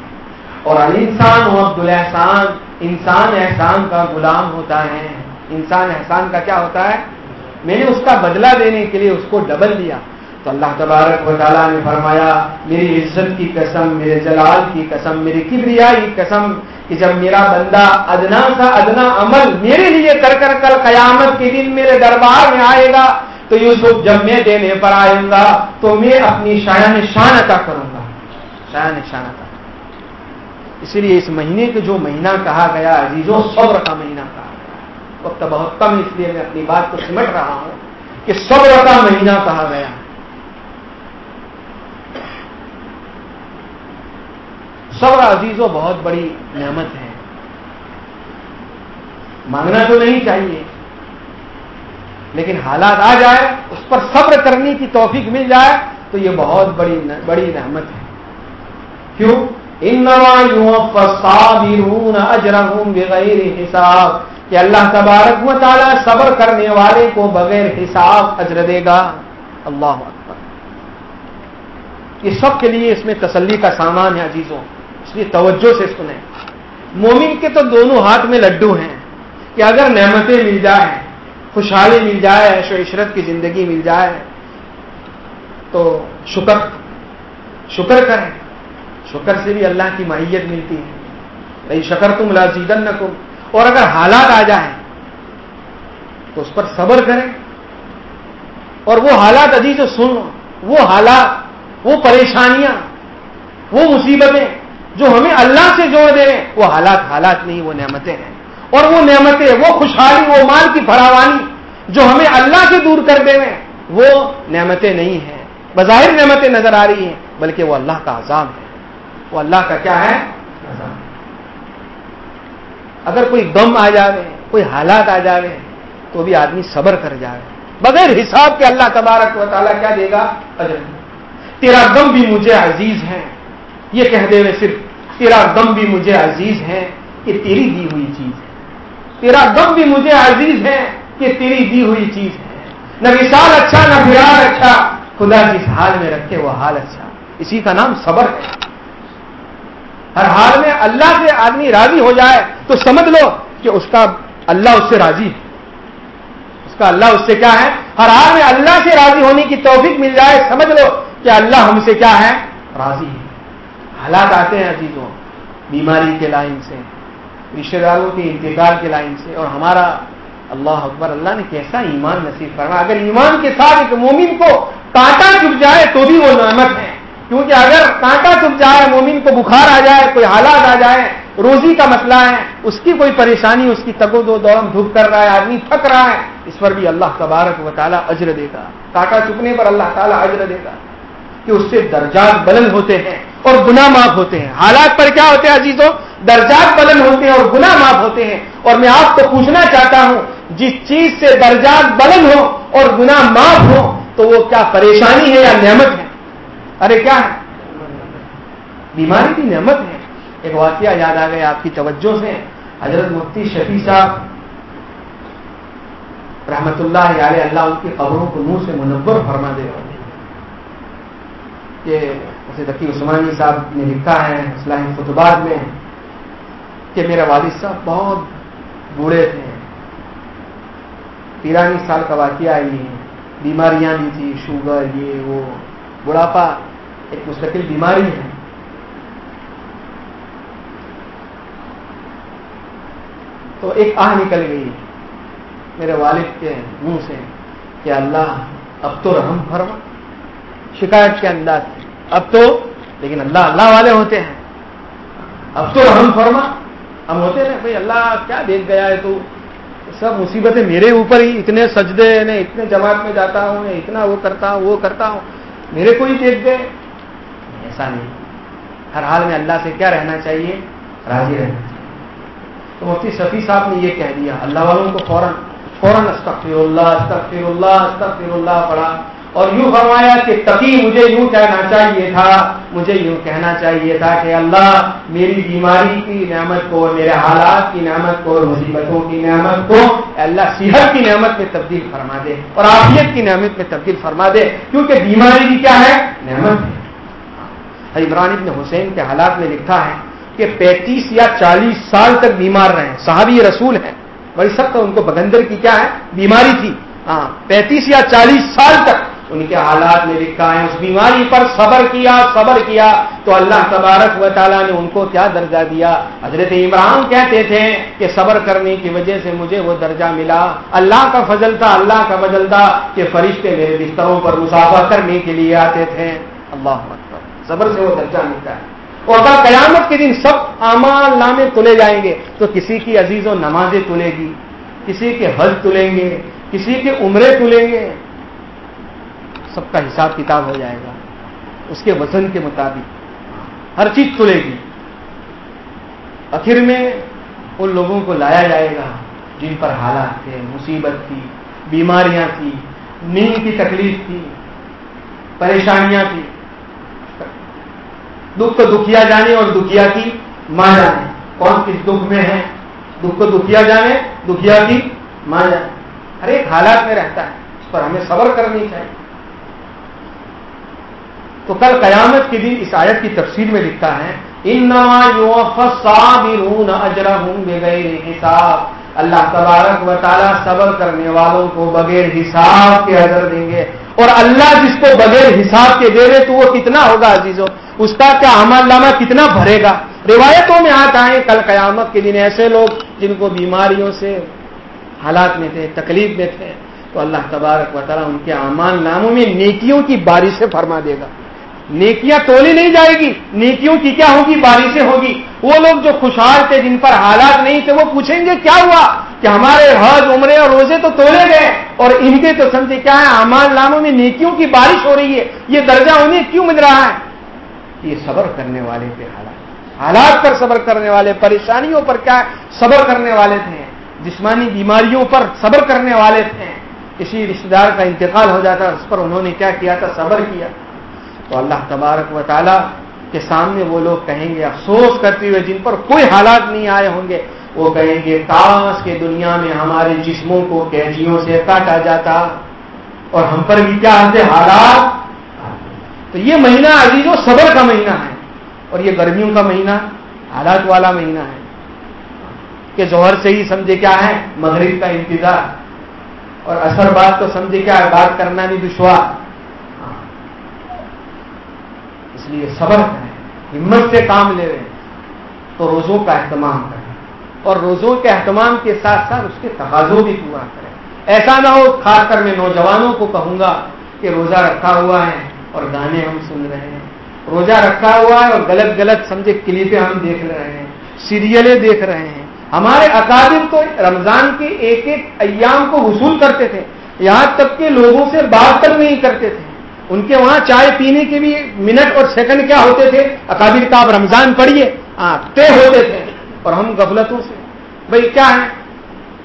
اور انسان و عبد الحسان انسان احسان کا غلام ہوتا ہے۔ انسان احسان کا کیا ہوتا ہے؟ میں نے اس کا بدلہ دینے کے لیے اس کو ڈبل دیا۔ تو اللہ تبارک و تعالیٰ نے فرمایا، میری عزت کی قسم، میرے جلال کی قسم، میری کبریائی قسم کہ جب میرا بندہ ادنا سا ادنا عمل میرے لیے کر کر کل قیامت کے دن میرے دربار میں آئے گا، تو یوسف جب میں دینے پر آئوں گا، تو میں اپنی شاعن شان عطا کروں گا۔ شاعن شان عطا۔ اسی لیے اس مہینے کے جو مہینہ کہا گیا، عزیزو، صبر کا مہینہ کہا گیا۔ وقت بہت کم اس لیے میں اپنی بات کو سمٹ رہا ہوں کہ صبر کا مہینہ کہا گیا۔ صبر عزیزو بہت بڑی نعمت ہے۔ مانگنا تو نہیں چاہیے، لیکن حالات آ جائے، اس پر صبر کرنے کی توفیق مل جائے، تو یہ بہت بڑی بڑی نعمت ہے۔ کیوں؟ بغیر حساب، کہ اللہ تبارک و تعالیٰ صبر کرنے والے کو بغیر حساب اجر دے گا۔ اللہ اکبر۔ یہ سب کے لیے اس میں تسلی کا سامان ہے عزیزوں۔ اس لیے توجہ سے سنیں۔ مومن کے تو دونوں ہاتھ میں لڈو ہیں کہ اگر نعمتیں مل جائیں، خوشحالی مل جائے، عیش و عشرت کی زندگی مل جائے، تو شکر شکر کریں۔ شکر سے بھی اللہ کی ماہیت ملتی ہے۔ بھائی شکر تم لازیدن نہ اور اگر حالات آ جائیں، تو اس پر صبر کریں۔ اور وہ حالات عزیز سن وہ حالات، وہ پریشانیاں، وہ مصیبتیں جو ہمیں اللہ سے جوڑ دیں وہ حالات حالات نہیں، وہ نعمتیں ہیں۔ اور وہ نعمتیں، وہ خوشحالی، وہ مال کی فراوانی جو ہمیں اللہ سے دور کر دیں وہ نعمتیں نہیں ہیں۔ بظاہر نعمتیں نظر آ رہی ہیں، بلکہ وہ اللہ کا عذاب ہے۔ وہ اللہ کا کیا ہے؟ اگر کوئی غم آ جائے کوئی حالات آ جائے تو بھی آدمی صبر کر جائے بغیر حساب کے اللہ تبارک و تعالیٰ کیا دے گا؟ تیرا غم بھی مجھے عزیز ہے۔ یہ کہہ دے صرف تیرا غم بھی مجھے عزیز ہے کہ تیری دی ہوئی چیز ہے۔ تیرا غم بھی مجھے عزیز ہے کہ تیری دی ہوئی چیز ہے۔ نہ مثال اچھا نہ بھیار اچھا۔ خدا جس حال میں رکھے وہ حال اچھا۔ اسی کا نام صبر ہے۔ ہر حال میں اللہ سے آدمی راضی ہو جائے تو سمجھ لو کہ اس کا اللہ اس سے راضی ہے۔ اس کا اللہ اس سے کیا ہے؟ ہر حال میں اللہ سے راضی ہونے کی توفیق مل جائے، سمجھ لو کہ اللہ ہم سے کیا ہے؟ راضی ہے۔ حالات آتے ہیں عزیزوں، بیماری کے لائن سے رشتے داروں کے انتقال کے لائن سے، اور ہمارا اللہ اکبر، اللہ نے کیسا ایمان نصیب کرنا اگر ایمان کے ساتھ ایک مومن کو کانٹا چپ جائے تو بھی وہ نعمت ہے۔ کیونکہ اگر کانٹا چپ جائے، مومن کو بخار آ جائے، کوئی حالات آ جائے روزی کا مسئلہ ہے، اس کی کوئی پریشانی، اس کی تگو دو دورم دھوپ کر رہا ہے، آدمی تھک رہا ہے، اس پر بھی اللہ تبارک و تعالیٰ اجر دے گا کانٹا چپنے پر اللہ تعالیٰ اجر دے گا کہ اس سے درجات بلند ہوتے ہیں اور گناہ معاف ہوتے ہیں۔ حالات پر کیا ہوتے ہیں عزیزوں درجات بلند ہوتے ہیں اور گناہ معاف ہوتے ہیں۔ اور میں آپ کو پوچھنا چاہتا ہوں، جس چیز سے درجات بلند ہو اور گناہ معاف ہو، تو وہ کیا پریشانی ہے یا نعمت ہے؟ ارے کیا ہے؟ بیماری کی نعمت ہے۔ ایک واقعہ یاد آ گیا، آپ کی توجہ سے۔ حضرت مفتی شفیع صاحب رحمت اللہ علیہ اللہ ان کی قبروں کو منہ سے منور فرما دے رہے کہ ذکی عثمانی صاحب نے لکھا ہے اسلامی خطبات میں کہ میرا والد صاحب بہت بوڑھے تھے۔ تیرانی سال کا واقعہ آئی بیماریاں بھی تھی شوگر، یہ، وہ۔ بڑھاپا ایک مستقل بیماری ہے۔ تو ایک آہ نکل گئی میرے والد کے منہ سے کہ اللہ اب تو رحم فرما۔ شکایت کے انداز سے۔ اب تو لیکن اللہ اللہ والے ہوتے ہیں اب تو رحم فرما ہم ہوتے نا بھائی اللہ کیا دیکھ گیا ہے تو سب مصیبتیں میرے اوپر ہی اتنے سجدے نے اتنے جماعت میں جاتا ہوں، میں اتنا وہ کرتا ہوں، وہ کرتا ہوں۔ میرے کو ہی دیکھ دے۔ ایسا نہیں۔ ہر حال میں اللہ سے کیا رہنا چاہیے؟ راضی رہنا چاہیے۔ تو مفتی شفیع صاحب نے یہ کہہ دیا، اللہ والوں کو فوراً فوراً استغفر اللہ استغفر اللہ استغفر اللہ پڑھا۔ اور یوں فرمایا کہ تقی مجھے یوں کہنا چاہیے تھا، مجھے یوں کہنا چاہیے تھا کہ اللہ میری بیماری کی نعمت کو، میرے حالات کی نعمت کو، مصیبتوں کی نعمت کو اللہ صحت کی نعمت میں تبدیل فرما دے اور آفیت کی نعمت میں تبدیل فرما دے، کیونکہ بیماری کی کیا ہے؟ نعمت ہے۔ عمران ابن حسین کے حالات میں لکھا ہے کہ پینتیس یا چالیس سال تک بیمار رہے صحابی رسول ہیں، بڑی سخت ان کو بگندر کی کیا ہے؟ بیماری تھی۔ ہاں پینتیس یا چالیس سال تک ان کے حالات میں لکھا ہے، اس بیماری پر صبر کیا صبر کیا، تو اللہ تبارک و تعالیٰ نے ان کو کیا درجہ دیا؟ حضرت عمران کہتے تھے کہ صبر کرنے کی وجہ سے مجھے وہ درجہ ملا۔ اللہ کا فضل تھا، اللہ کا فضل تھا کہ فرشتے میرے بستروں پر مسافہ کرنے کے لیے آتے تھے۔ اللہ صبر سے وہ درجہ ملتا ہے۔ اور اگر قیامت کے دن سب امان نامے تلے جائیں گے، تو کسی کی عزیز و نمازیں تلے گی، کسی کے حج تلیں گے، کسی کے عمرے تلیں گے۔ سب کا حساب کتاب ہو جائے گا۔ اس کے وزن کے مطابق۔ ہر چیز تلے گی۔ آخر میں ان لوگوں کو لایا جائے گا جن پر حالات تھے، مصیبت تھی، بیماریاں تھی نیند کی تکلیف تھی، پریشانیاں تھی دکھ کو دکھیا جانے اور دکھیا کی ماں جانے۔ کون کس دکھ میں ہے؟ دکھ کو دکھیا جانے، دکھیا کی ماں جانے۔ ہر ایک حالات میں رہتا ہے، اس پر ہمیں صبر کرنی چاہیے۔ تو کل قیامت کے دن اس آیت کی تفصیل میں لکھتا ہے ان بغیر حساب۔ اللہ تبارک و تعالیٰ صبر کرنے والوں کو بغیر حساب کے اجر دیں گے۔ اور اللہ جس کو بغیر حساب کے دے رہے تو وہ کتنا ہوگا عزیزوں اس کا کیا عمل نامہ کتنا بھرے گا؟ روایتوں میں آتا ہے، کل قیامت کے دن ایسے لوگ جن کو بیماریوں سے حالات میں تھے، تکلیف میں تھے۔ تو اللہ تبارک و تعالیٰ ان کے امان ناموں میں نیکیوں کی بارشیں فرما دے گا۔ نیکیاں تولی نہیں جائے گی، نیکیوں کی کیا ہوگی؟ بارشیں ہوگی۔ وہ لوگ جو خوشحال تھے، جن پر حالات نہیں تھے، وہ پوچھیں گے کیا ہوا؟ کہ ہمارے حج، عمرے اور روزے تو تولے گئے، اور ان کے تو سمجھے کیا ہے؟ امان ناموں میں نیکیوں کی بارش ہو رہی ہے۔ یہ درجہ انہیں کیوں مل رہا ہے؟ یہ صبر کرنے والے تھے حالات۔ حالات پر صبر کرنے والے، پریشانیوں پر کیا صبر کرنے والے تھے۔ جسمانی بیماریوں پر صبر کرنے والے تھے۔ کسی رشتے دار کا انتقال ہو جاتا، اس پر انہوں نے کیا کیا تھا؟ صبر کیا۔ تو اللہ تبارک و تعالیٰ کے سامنے وہ لوگ کہیں گے، افسوس کرتے ہوئے جن پر کوئی حالات نہیں آئے ہوں گے، وہ کہیں گے کاش کے دنیا میں ہمارے جسموں کو قیدیوں سے کاٹا جاتا اور ہم پر بھی کیا آتے حالات؟ تو یہ مہینہ عزیز و صبر کا مہینہ ہے اور یہ گرمیوں کا مہینہ، حالات والا مہینہ ہے۔ کہ ظہر سے ہی سمجھے کیا ہے؟ مغرب کا انتظار۔ اور اثر بات تو سمجھے کیا ہے؟ بات کرنا بھی دشوار۔ اس لیے صبر کریں، ہمت سے کام لے رہے ہیں، تو روزوں کا اہتمام کریں۔ اور روزوں کے اہتمام کے ساتھ ساتھ اس کے تقاضوں بھی پورا کریں۔ ایسا نہ ہو خاص کر میں نوجوانوں کو کہوں گا کہ روزہ رکھا ہوا ہے اور گانے ہم سن رہے ہیں۔ روزہ رکھا ہوا ہے اور غلط غلط سمجھے کلیپیں ہم دیکھ رہے ہیں، سیریلیں دیکھ رہے ہیں۔ ہمارے اکادر تو رمضان کے ایک ایک ایام کو وصول کرتے تھے، یہاں تک کہ لوگوں سے بات تک نہیں کرتے تھے۔ ان کے وہاں چائے پینے کے بھی منٹ اور سیکنڈ کیا ہوتے تھے؟ اکابر کا آپ رمضان پڑھیے ہاں طے ہوتے تھے اور ہم غفلتوں سے۔ بھائی کیا ہے؟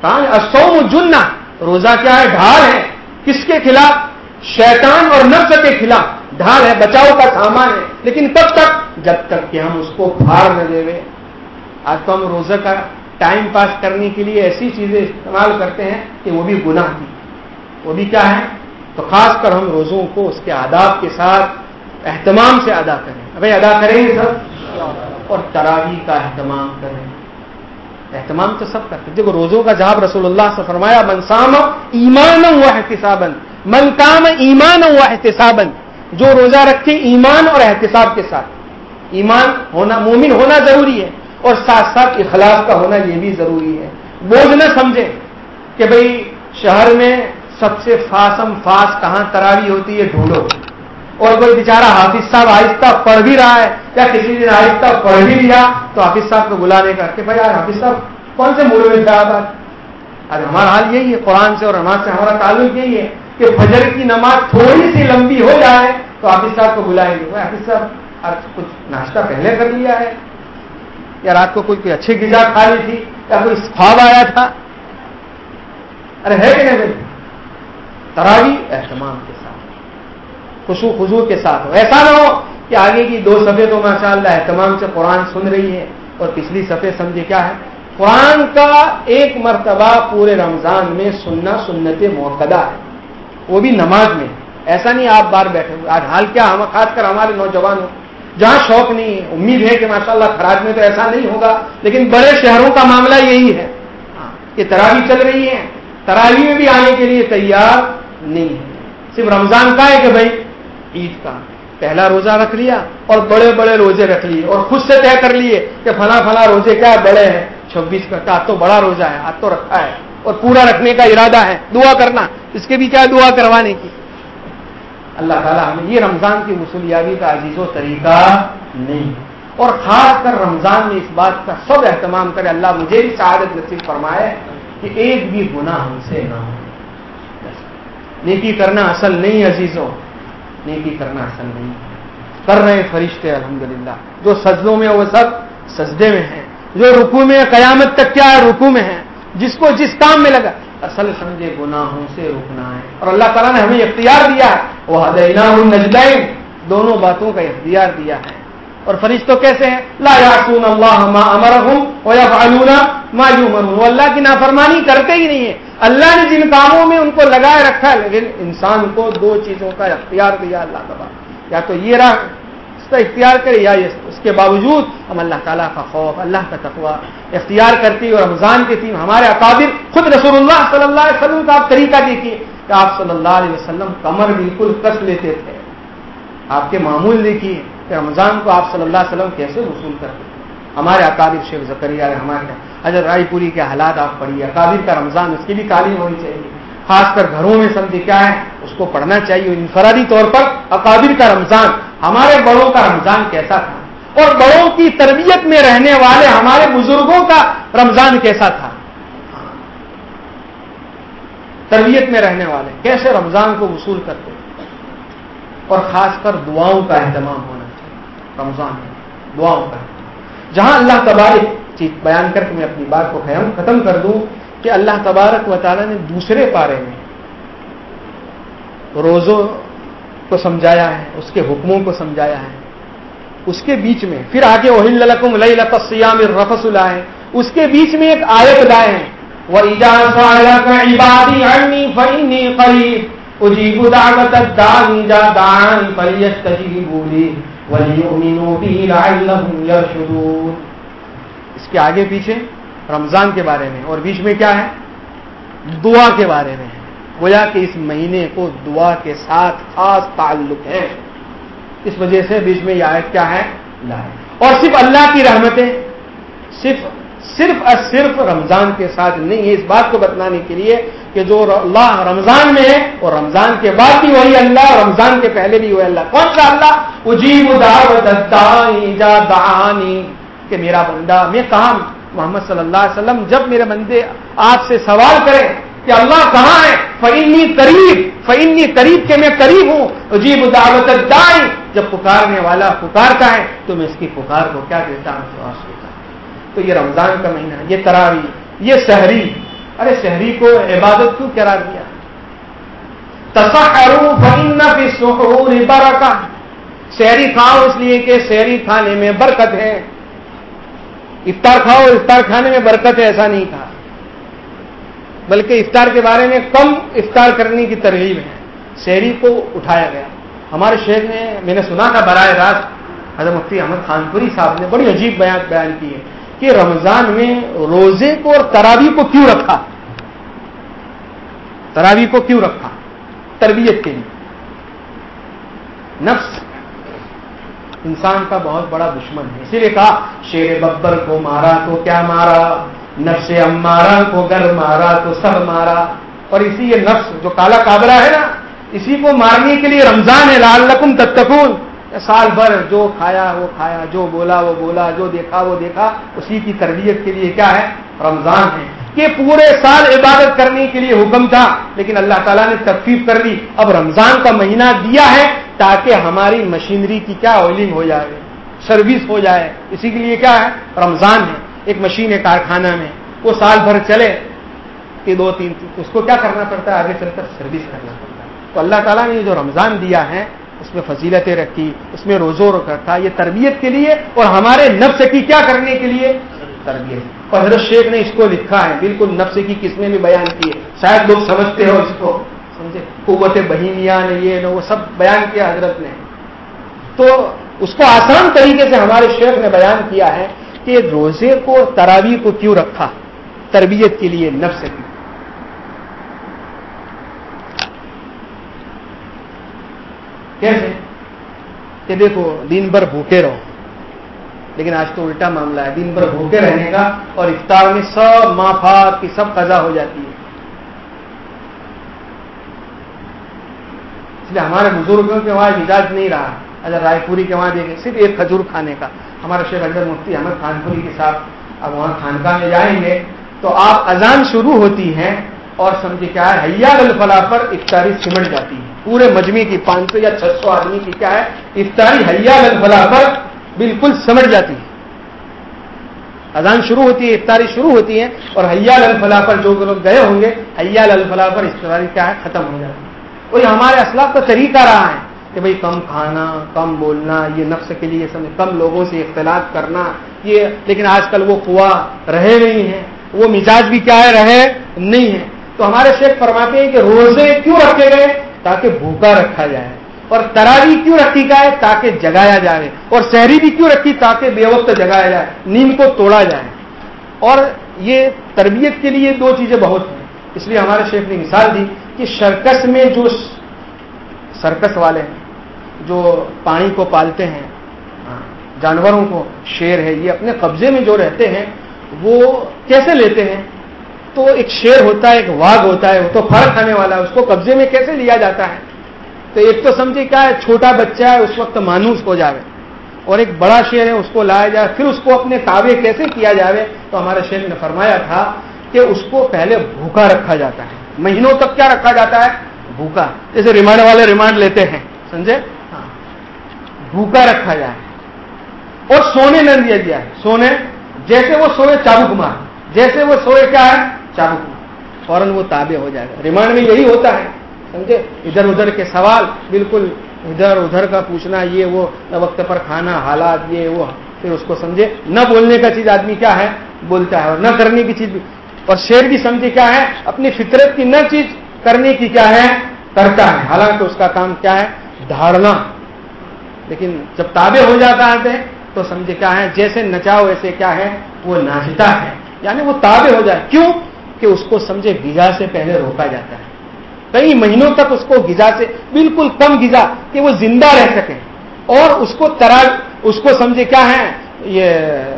کہاں سو جننا روزہ کیا ہے؟ ڈھال ہے۔ کس کے خلاف؟ شیطان اور نفس کے خلاف۔ ڈھال ہے، بچاؤ کا سامان ہے۔ لیکن کب تک، جب تک کہ ہم اس کو پھاڑ نہ دے آج تو ہم روزہ کا ٹائم پاس کرنے کے لیے ایسی چیزیں استعمال کرتے ہیں کہ وہ بھی گناہ کی وہ بھی کیا ہے تو خاص کر ہم روزوں کو اس کے آداب کے ساتھ اہتمام سے ادا کریں۔ بھائی ادا کریں گے سب؟ اور تراوی کا اہتمام کریں۔ اہتمام تو سب کرتے دیکھو، روزوں کا جواب رسول اللہ سے فرمایا منسام ایمان ہوا احتسابن من کام ایمان ہوا احتسابن جو روزہ رکھے ایمان اور احتساب کے ساتھ۔ ایمان ہونا، مومن ہونا ضروری ہے اور ساتھ ساتھ اخلاق کا ہونا یہ بھی ضروری ہے۔ بوجھ نہ سمجھے کہ بھئی شہر میں سب سے فاسم فاس کہاں تراوی ہوتی ہے ڈھونڈو۔ اور کوئی بیچارہ حافظ صاحب آہستہ پڑھ بھی رہا ہے یا کسی دن آہستہ پڑھ بھی لیا تو حافظ صاحب کو بلانے کا کہ بھائی یار حافظ صاحب کون سے موڑ میں تھے آپ آج ہمارا حال یہی ہے، قرآن سے اور نماز سے ہمارا تعلق یہی ہے کہ فجر کی نماز تھوڑی سی لمبی ہو جائے تو حافظ صاحب کو بلائیں گے۔ حافظ صاحب، آج کچھ ناشتہ پہلے کر لیا ہے۔ یا رات کو کوئی کوئی اچھی غذا کھا لی تھی یا کوئی خواب آیا تھا؟ ارے ہے کہ نہیں؟ بھائی تراوی اہتمام کے ساتھ خوشو خزو کے ساتھ۔ ہو ایسا نہ ہو کہ آگے کی دو صفحے تو ماشاء اللہ اہتمام سے قرآن سن رہی ہے اور پچھلی صفحے سمجھے کیا ہے؟ قرآن کا ایک مرتبہ پورے رمضان میں سننا سنت موقع ہے۔ وہ بھی نماز میں۔ ایسا نہیں آپ بار بیٹھے ہوئے۔ آج حال کیا ہم، خاص کر ہمارے نوجوانوں جہاں شوق نہیں ہے، امید ہے کہ ماشاءاللہ اللہ میں تو ایسا نہیں ہوگا، لیکن بڑے شہروں کا معاملہ یہی ہے۔ ہاں، کہ تراوی چل رہی ہے۔ تراوی میں بھی آنے کے لیے تیار نہیں. ہے صرف رمضان کا ہے کہ بھائی عید کا. پہلا روزہ رکھ لیا اور بڑے بڑے روزے رکھ لیے اور خود سے طے کر لیے کہ فلاں فلاں روزے کیا بڑے ہیں. چھبیس کا آج تو بڑا روزہ ہے آج تو رکھا ہے اور پورا رکھنے کا ارادہ ہے، دعا کرنا. اس کے بھی کیا دعا کروانے کی؟ اللہ تعالیٰ ہمیں یہ رمضان کی وصولیابی کا عزیز و طریقہ نہیں. اور خاص کر رمضان میں اس بات کا سب اہتمام کرے، اللہ مجھے بھی شہادت نصیب فرمائے کہ ایک بھی گناہ ہم سے نہ ہو. نیکی کرنا اصل نہیں عزیزوں، نیکی کرنا اصل نہیں۔ کر رہے فرشتے، الحمدللہ۔ جو سجدوں میں وہ سب سجدے میں ہیں۔ جو رکو میں قیامت تک کیا ہے؟ رکو میں ہے جس کو جس کام میں لگا۔ اصل سمجھے گناہوں سے رکنا ہے۔ اور اللہ تعالیٰ نے ہمیں اختیار دیا ہے۔ وہ حدینا نجلائن دونوں باتوں کا اختیار دیا ہے۔ اور فرشتوں کیسے ہیں؟ لا یاسون اللہ ما امرہم و یفعلون ما یؤمرون وہ اللہ کی نافرمانی کرتے ہی نہیں ہے اللہ نے جن کاموں میں ان کو لگائے رکھا ہے، لیکن انسان کو دو چیزوں کا اختیار دیا اللہ تعالیٰ یا تو یہ رہا اس کا اختیار کرے، یا اس کے باوجود ہم اللہ تعالیٰ کا خوف، اللہ کا تقوی اختیار کرتی اور رمضان کے تین ہمارے اکابر خود رسول اللہ صلی اللہ علیہ وسلم کا آپ طریقہ دیکھیے کہ آپ صلی اللہ علیہ وسلم کمر بالکل کس لیتے تھے۔ آپ کے معمول دیکھیے کہ رمضان کو آپ صلی اللہ علیہ وسلم کیسے وصول کرتے ہمارے اکابر شیخ زکریہ ہمارے حضرت رائے پوری کے حالات آپ پڑھیے، اکابر کا رمضان اس کی بھی تعلیم ہونی چاہیے۔ خاص کر گھروں میں سمجھے کیا ہے، اس کو پڑھنا چاہیے۔ انفرادی طور پر اکابر کا رمضان ہمارے بڑوں کا رمضان کیسا تھا؟ اور بڑوں کی تربیت میں رہنے والے ہمارے بزرگوں کا رمضان کیسا تھا؟ تربیت میں رہنے والے کیسے رمضان کو وصول کرتے؟ اور خاص کر دعاؤں کا اہتمام ہونا چاہیے۔ رمضان میں دعاؤں کا جہاں اللہ تبارک چیز بیان کر کے میں اپنی بات کو ختم کر دوں کہ اللہ تبارک و تعالیٰ نے دوسرے پارے میں روزوں کو سمجھایا ہے، اس کے حکموں کو سمجھایا ہے۔ اس کے بیچ میں، پھر آگے وہی لکم لئی لقسیام رفس لائے اس کے بیچ میں ایک آیت لائے ہیں۔ قریب اجیب دعوت جا دان فلیت بولی اس کے آگے پیچھے رمضان کے بارے میں اور بیچ میں کیا ہے؟ دعا کے بارے میں گویا کہ اس مہینے کو دعا کے ساتھ خاص تعلق ہے۔ اس وجہ سے بیچ میں یہ آیت کیا ہے؟ اور صرف اللہ کی رحمتیں صرف صرف اور صرف رمضان کے ساتھ نہیں ہے۔ اس بات کو بتلانے کے لیے کہ جو اللہ رمضان میں ہے اور رمضان کے بعد بھی وہی اللہ، رمضان کے پہلے بھی وہی اللہ۔ کون سا اللہ؟ اجیب دعانی۔ کہ میرا بندہ، میں کہا محمد صلی اللہ علیہ وسلم، جب میرے بندے آپ سے سوال کریں کہ اللہ کہاں ہے؟ فعنی قریب فعنی قریب کے میں قریب ہوں۔ اجیب دعوت دائی جب پکارنے والا پکارتا ہے، تو میں اس کی پکار کو کیا دیتا ہوں؟ تو یہ رمضان کا مہینہ یہ تراوی یہ شہری۔ ارے شہری کو عبادت کیوں قرار دیا؟ برکا شہری کھاؤ اس لیے کہ شہری کھانے میں برکت ہے۔ افطار کھاؤ، افطار کھانے میں برکت ہے، ایسا نہیں کہا۔ بلکہ افطار کے بارے میں کم افطار کرنے کی ترغیب ہے۔ شہری کو اٹھایا گیا۔ ہمارے شہر میں میں نے سنا تھا برائے راست، حضرت مفتی احمد خانپوری صاحب نے بڑی عجیب بیان بیان کی ہے۔ کہ رمضان میں روزے کو اور تراوی کو کیوں رکھا؟ تراوی کو کیوں رکھا؟ تربیت کے لیے۔ نفس انسان کا بہت بڑا دشمن ہے۔ اسی لیے کہا، شیر ببر کو مارا تو کیا مارا؟ نفس امارا کو گر مارا تو سب مارا۔ اور اسی یہ نفس جو کالا کابرا ہے نا، اسی کو مارنے کے لیے رمضان ہے لال لکم تتکون سال بھر جو کھایا، وہ کھایا، جو بولا، وہ بولا، جو دیکھا، وہ دیکھا، اسی کی تربیت کے لیے کیا ہے؟ رمضان ہے۔ کہ پورے سال عبادت کرنے کے لیے حکم تھا، لیکن اللہ تعالیٰ نے تخفیف کر دی اب رمضان کا مہینہ دیا ہے تاکہ ہماری مشینری کی کیا آئلنگ ہو جائے، سروس ہو جائے۔ اسی کے لیے کیا ہے؟ رمضان ہے۔ ایک مشین ہے کارخانہ میں، وہ سال بھر چلے۔ کہ دو تین، اس کو کیا کرنا پڑتا ہے؟ آگے چل کر سروس کرنا پڑتا ہے۔ تو اللہ تعالیٰ نے جو رمضان دیا ہے اس میں فضیلتیں رکھی اس میں روزو رکھا یہ تربیت کے لیے اور ہمارے نفس کی کیا کرنے کے لیے تربیت۔ اور حضرت شیخ نے اس کو لکھا ہے، بالکل نفس کی قسمیں بھی بیان کی ہے شاید لوگ سمجھتے ہو اس کو۔ سمجھے؟ قوت بہینیا نے یہ نہ وہ سب بیان کیا حضرت نے۔ تو اس کو آسان طریقے سے ہمارے شیخ نے بیان کیا ہے کہ روزے کو تراوی کو کیوں رکھا؟ تربیت کے لیے، نفس کی کیسے کہ دیکھو، دن بھر بھوکے رہو۔ لیکن آج تو الٹا معاملہ ہے، دن بھر بھوکے رہنے کا اور افطار میں سب مافات کی سب قضا ہو جاتی ہے۔ اس لیے ہمارے بزرگوں کے وہاں مزاج نہیں رہا۔ اگر رائے پوری کے وہاں دیکھیں، صرف ایک کھجور کھانے کا۔ ہمارا شیخ اجر مفتی احمد خان پوری کے ساتھ اب وہاں خانقاہ میں جائیں گے۔ تو آپ اذان شروع ہوتی ہیں اور سمجھے کیا ہے حیا الفلاح پر افطاری سمٹ جاتی ہے پورے مجمے کی پانچ سو یا چھ سو آدمی کی کیا ہے؟ افطاری حیا الفلاح پر بالکل سمٹ جاتی ہے۔ اذان شروع ہوتی ہے، افطاری شروع ہوتی ہے اور حیا الفلاح پر جو لوگ گئے ہوں گے، حیا الفلاح پر افطاری کیا ہے؟ ختم ہو جاتی ہے۔ وہی ہمارے اسلاف کا طریقہ رہا ہے کہ بھائی کم کھانا، کم بولنا، یہ نفس کے لیے سمجھ، کم لوگوں سے اختلاط کرنا، یہ لیکن آج کل وہ قوا رہے نہیں ہیں، وہ مزاج بھی کیا ہے؟ رہے نہیں ہے تو ہمارے شیخ فرماتے ہیں کہ روزے کیوں رکھے گئے؟ تاکہ بھوکا رکھا جائے۔ اور تراوی کیوں رکھی گئے تاکہ جگایا جائے۔ اور شہری بھی کیوں رکھی؟ تاکہ بے وقت جگایا جائے، نیند کو توڑا جائے۔ اور یہ تربیت کے لیے دو چیزیں بہت ہیں۔ اس لیے ہمارے شیخ نے مثال دی کہ شرکس میں جو سرکس والے ہیں، جو پانی کو پالتے ہیں ہاں، جانوروں کو شیر ہے، یہ اپنے قبضے میں جو رہتے ہیں، وہ کیسے لیتے ہیں؟ تو ایک شیر ہوتا ہے، ایک واگ ہوتا ہے، وہ تو پھڑ کھانے والا ہے، اس کو قبضے میں کیسے لیا جاتا ہے؟ تو ایک تو سمجھے کیا ہے، چھوٹا بچہ ہے، اس وقت مانوس ہو جاوے، اور ایک بڑا شیر ہے، اس کو لایا جائے، پھر اس کو اپنے تابع کیسے کیا جاوے؟ تو ہمارے شیر نے فرمایا تھا کہ اس کو پہلے بھوکا رکھا جاتا ہے۔ مہینوں تک کیا رکھا جاتا ہے؟ بھوکا۔ جیسے ریمانڈ والے ریمانڈ لیتے ہیں، سمجھے؟ ہاں۔ بھوکا رکھا جائے۔ اور سونے نہ دیا گیا ہے۔ سونے، جیسے وہ سوئے چابک مار، جیسے وہ سوئے کیا ہے؟ چابک فوراً وہ تابع ہو جائے گا۔ ریمانڈ میں یہی ہوتا ہے، سمجھے؟ ادھر ادھر کے سوال، بالکل ادھر ادھر کا پوچھنا، یہ وہ نہ وقت پر کھانا، حالات، یہ وہ، پھر اس کو سمجھے؟ نہ بولنے کا چیز آدمی کیا ہے؟ بولتا ہے اور نہ کرنے کی چیز بھی۔ اور شیر بھی سمجھے کیا ہے؟ اپنی فطرت کی نہ چیز کرنے کی کیا ہے؟ کرتا ہے۔ حالانکہ اس کا کام کیا ہے؟ دھاڑنا۔ لیکن جب تابع ہو جاتا ہے تو سمجھے کیا ہے؟ جیسے نچاؤ، ایسے کیا ہے؟ وہ ناچتا ہے۔ یعنی وہ تابع ہو جائے۔ کیوں؟ کہ اس کو سمجھے گزا سے پہلے روکا جاتا ہے۔ کئی مہینوں تک اس کو گزا سے بالکل کم گزا کہ وہ زندہ رہ سکے۔ اور اس کو ترا، اس کو سمجھے کیا ہے؟ یہ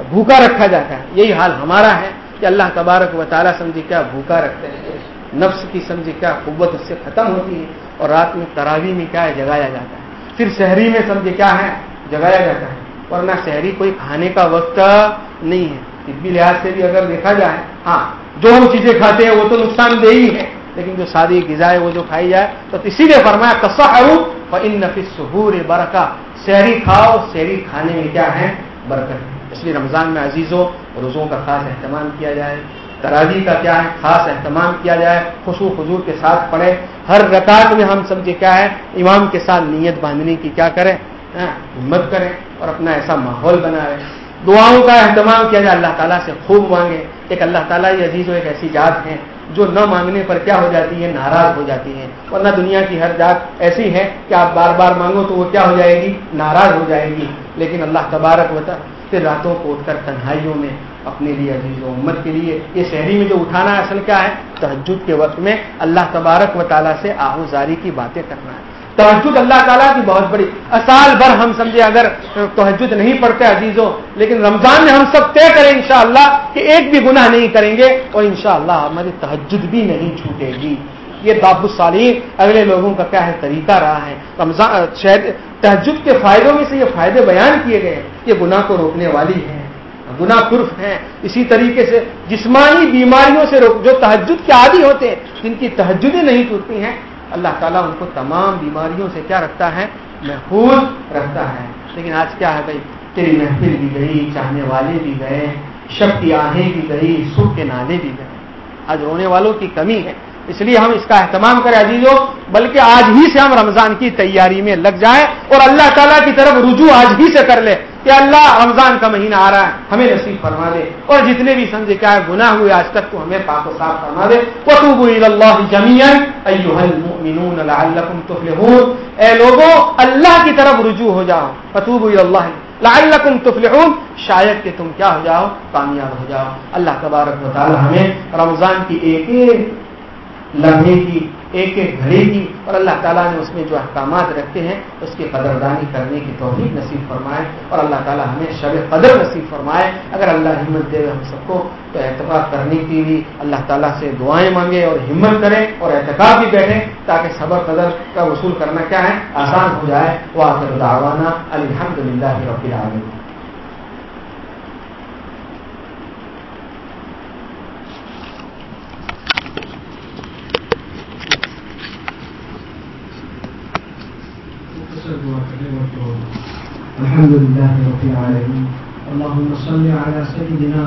بھوکا رکھا جاتا ہے۔ یہی حال ہمارا ہے کہ اللہ تبارک و تعالیٰ سمجھے کیا بھوکا رکھتے ہیں۔ نفس کی سمجھے کیا قوت اس سے ختم ہوتی ہے اور رات میں تراوی میں کیا ہے؟ جگایا جاتا ہے۔ پھر شہری میں سمجھے کیا ہے؟ جگایا جاتا ہے۔ ورنہ شہری کوئی کھانے کا وقت نہیں ہے۔ طبی لحاظ سے بھی اگر دیکھا جائے ہاں جو ہم چیزیں کھاتے ہیں وہ تو نقصان دہ ہی ہے لیکن جو سادی غذا ہے وہ جو کھائی جائے، تو اسی لیے فرمایا کسا اور ان نفیس سہور برکا شہری کھاؤ شہری کھانے میں کیا ہے برکت۔ اس لیے رمضان میں عزیزوں، روزوں کا خاص اہتمام کیا جائے تراجی کا کیا ہے؟ خاص اہتمام کیا جائے خوشو خزور کے ساتھ پڑھے ہر رکعت میں ہم سمجھے کیا ہے، امام کے ساتھ نیت باندھنے کی کیا کریں؟ ہاں، ہمت کریں اور اپنا ایسا ماحول بنائے دعاؤں کا اہتمام کیا جائے، اللہ تعالیٰ سے خوب مانگے ایک اللہ تعالیٰ یہ عزیز و ایک ایسی ذات ہے جو نہ مانگنے پر کیا ہو جاتی ہے ناراض ہو جاتی ہے ورنہ دنیا کی ہر ذات ایسی ہے کہ آپ بار بار مانگو تو وہ کیا ہو جائے گی؟ ناراض ہو جائے گی۔ لیکن اللہ تبارک ہوتا پھر راتوں کو اٹھ کر تنہائیوں میں اپنے لیے عزیز و امت کے لیے یہ شہری میں جو اٹھانا ہے اصل کیا ہے؟ تحجد کے وقت میں اللہ تبارک و تعالیٰ سے آہوزاری کی باتیں کرنا ہے۔ تحجد اللہ تعالیٰ کی بہت بڑی۔ سال بھر ہم سمجھے اگر تحجد نہیں پڑھتے عزیزوں، لیکن رمضان میں ہم سب طے کریں انشاءاللہ کہ ایک بھی گناہ نہیں کریں گے اور انشاءاللہ ہماری تحجد بھی نہیں چھوٹے گی۔ یہ باب الصالین اگلے لوگوں کا کیا ہے طریقہ رہا ہے۔ رمضان، شاید تحجد کے فائدوں میں سے یہ فائدے بیان کیے گئے ہیں۔ یہ گناہ کو روکنے والی ہے گنا پرف ہیں۔ اسی طریقے سے جسمانی بیماریوں سے روک، جو تحجد کے عادی ہوتے ہیں، جن کی تحجدیں نہیں ٹوٹتی ہیں اللہ تعالیٰ ان کو تمام بیماریوں سے کیا رکھتا ہے؟ محفوظ رکھتا ہے۔ لیکن آج کیا ہے بھائی؟ تیری محفل بھی گئی، چاہنے والے بھی گئے، شب کی آہیں بھی گئی سکھ کے نالے بھی گئے۔ آج رونے والوں کی کمی ہے۔ اس لیے ہم اس کا اہتمام کریں عزیزوں بلکہ آج ہی سے ہم رمضان کی تیاری میں لگ جائیں اور اللہ تعالیٰ کی طرف رجوع آج ہی سے کر لیں کہ اللہ رمضان کا مہینہ آ رہا ہے، ہمیں نصیب فرما دے اور جتنے بھی سمجھے کیا گناہ ہوئے آج تک تو ہمیں پاک و صاف فرما دے۔ اے لوگوں اللہ کی طرف رجوع ہو جاؤ۔ فتوب اللہ لعلکم تفلحون۔ شاید کہ تم کیا ہو جاؤ، کامیاب ہو جاؤ۔ اللہ تبارک و تعالی ہمیں رمضان کی ایک ایک لمحے کی، ایک ایک گھڑی کی، اور اللہ تعالیٰ نے اس میں جو احکامات رکھے ہیں، اس کی قدردانی کرنے کی توفیق نصیب فرمائے، اور اللہ تعالیٰ ہمیں شب قدر نصیب فرمائے۔ اگر اللہ ہمت دے ہم سب کو، تو اعتبار کرنے کی بھی اللہ تعالیٰ سے دعائیں مانگے اور ہمت کریں اور احتکاب بھی بیٹھیں تاکہ صبر قدر کا وصول کرنا کیا ہے؟ آسان ہو جائے۔ وہ آخر دعوانا الحمد للہ رب العالمین۔ الحمد لله رب العالمين. اللهم صل على سيدنا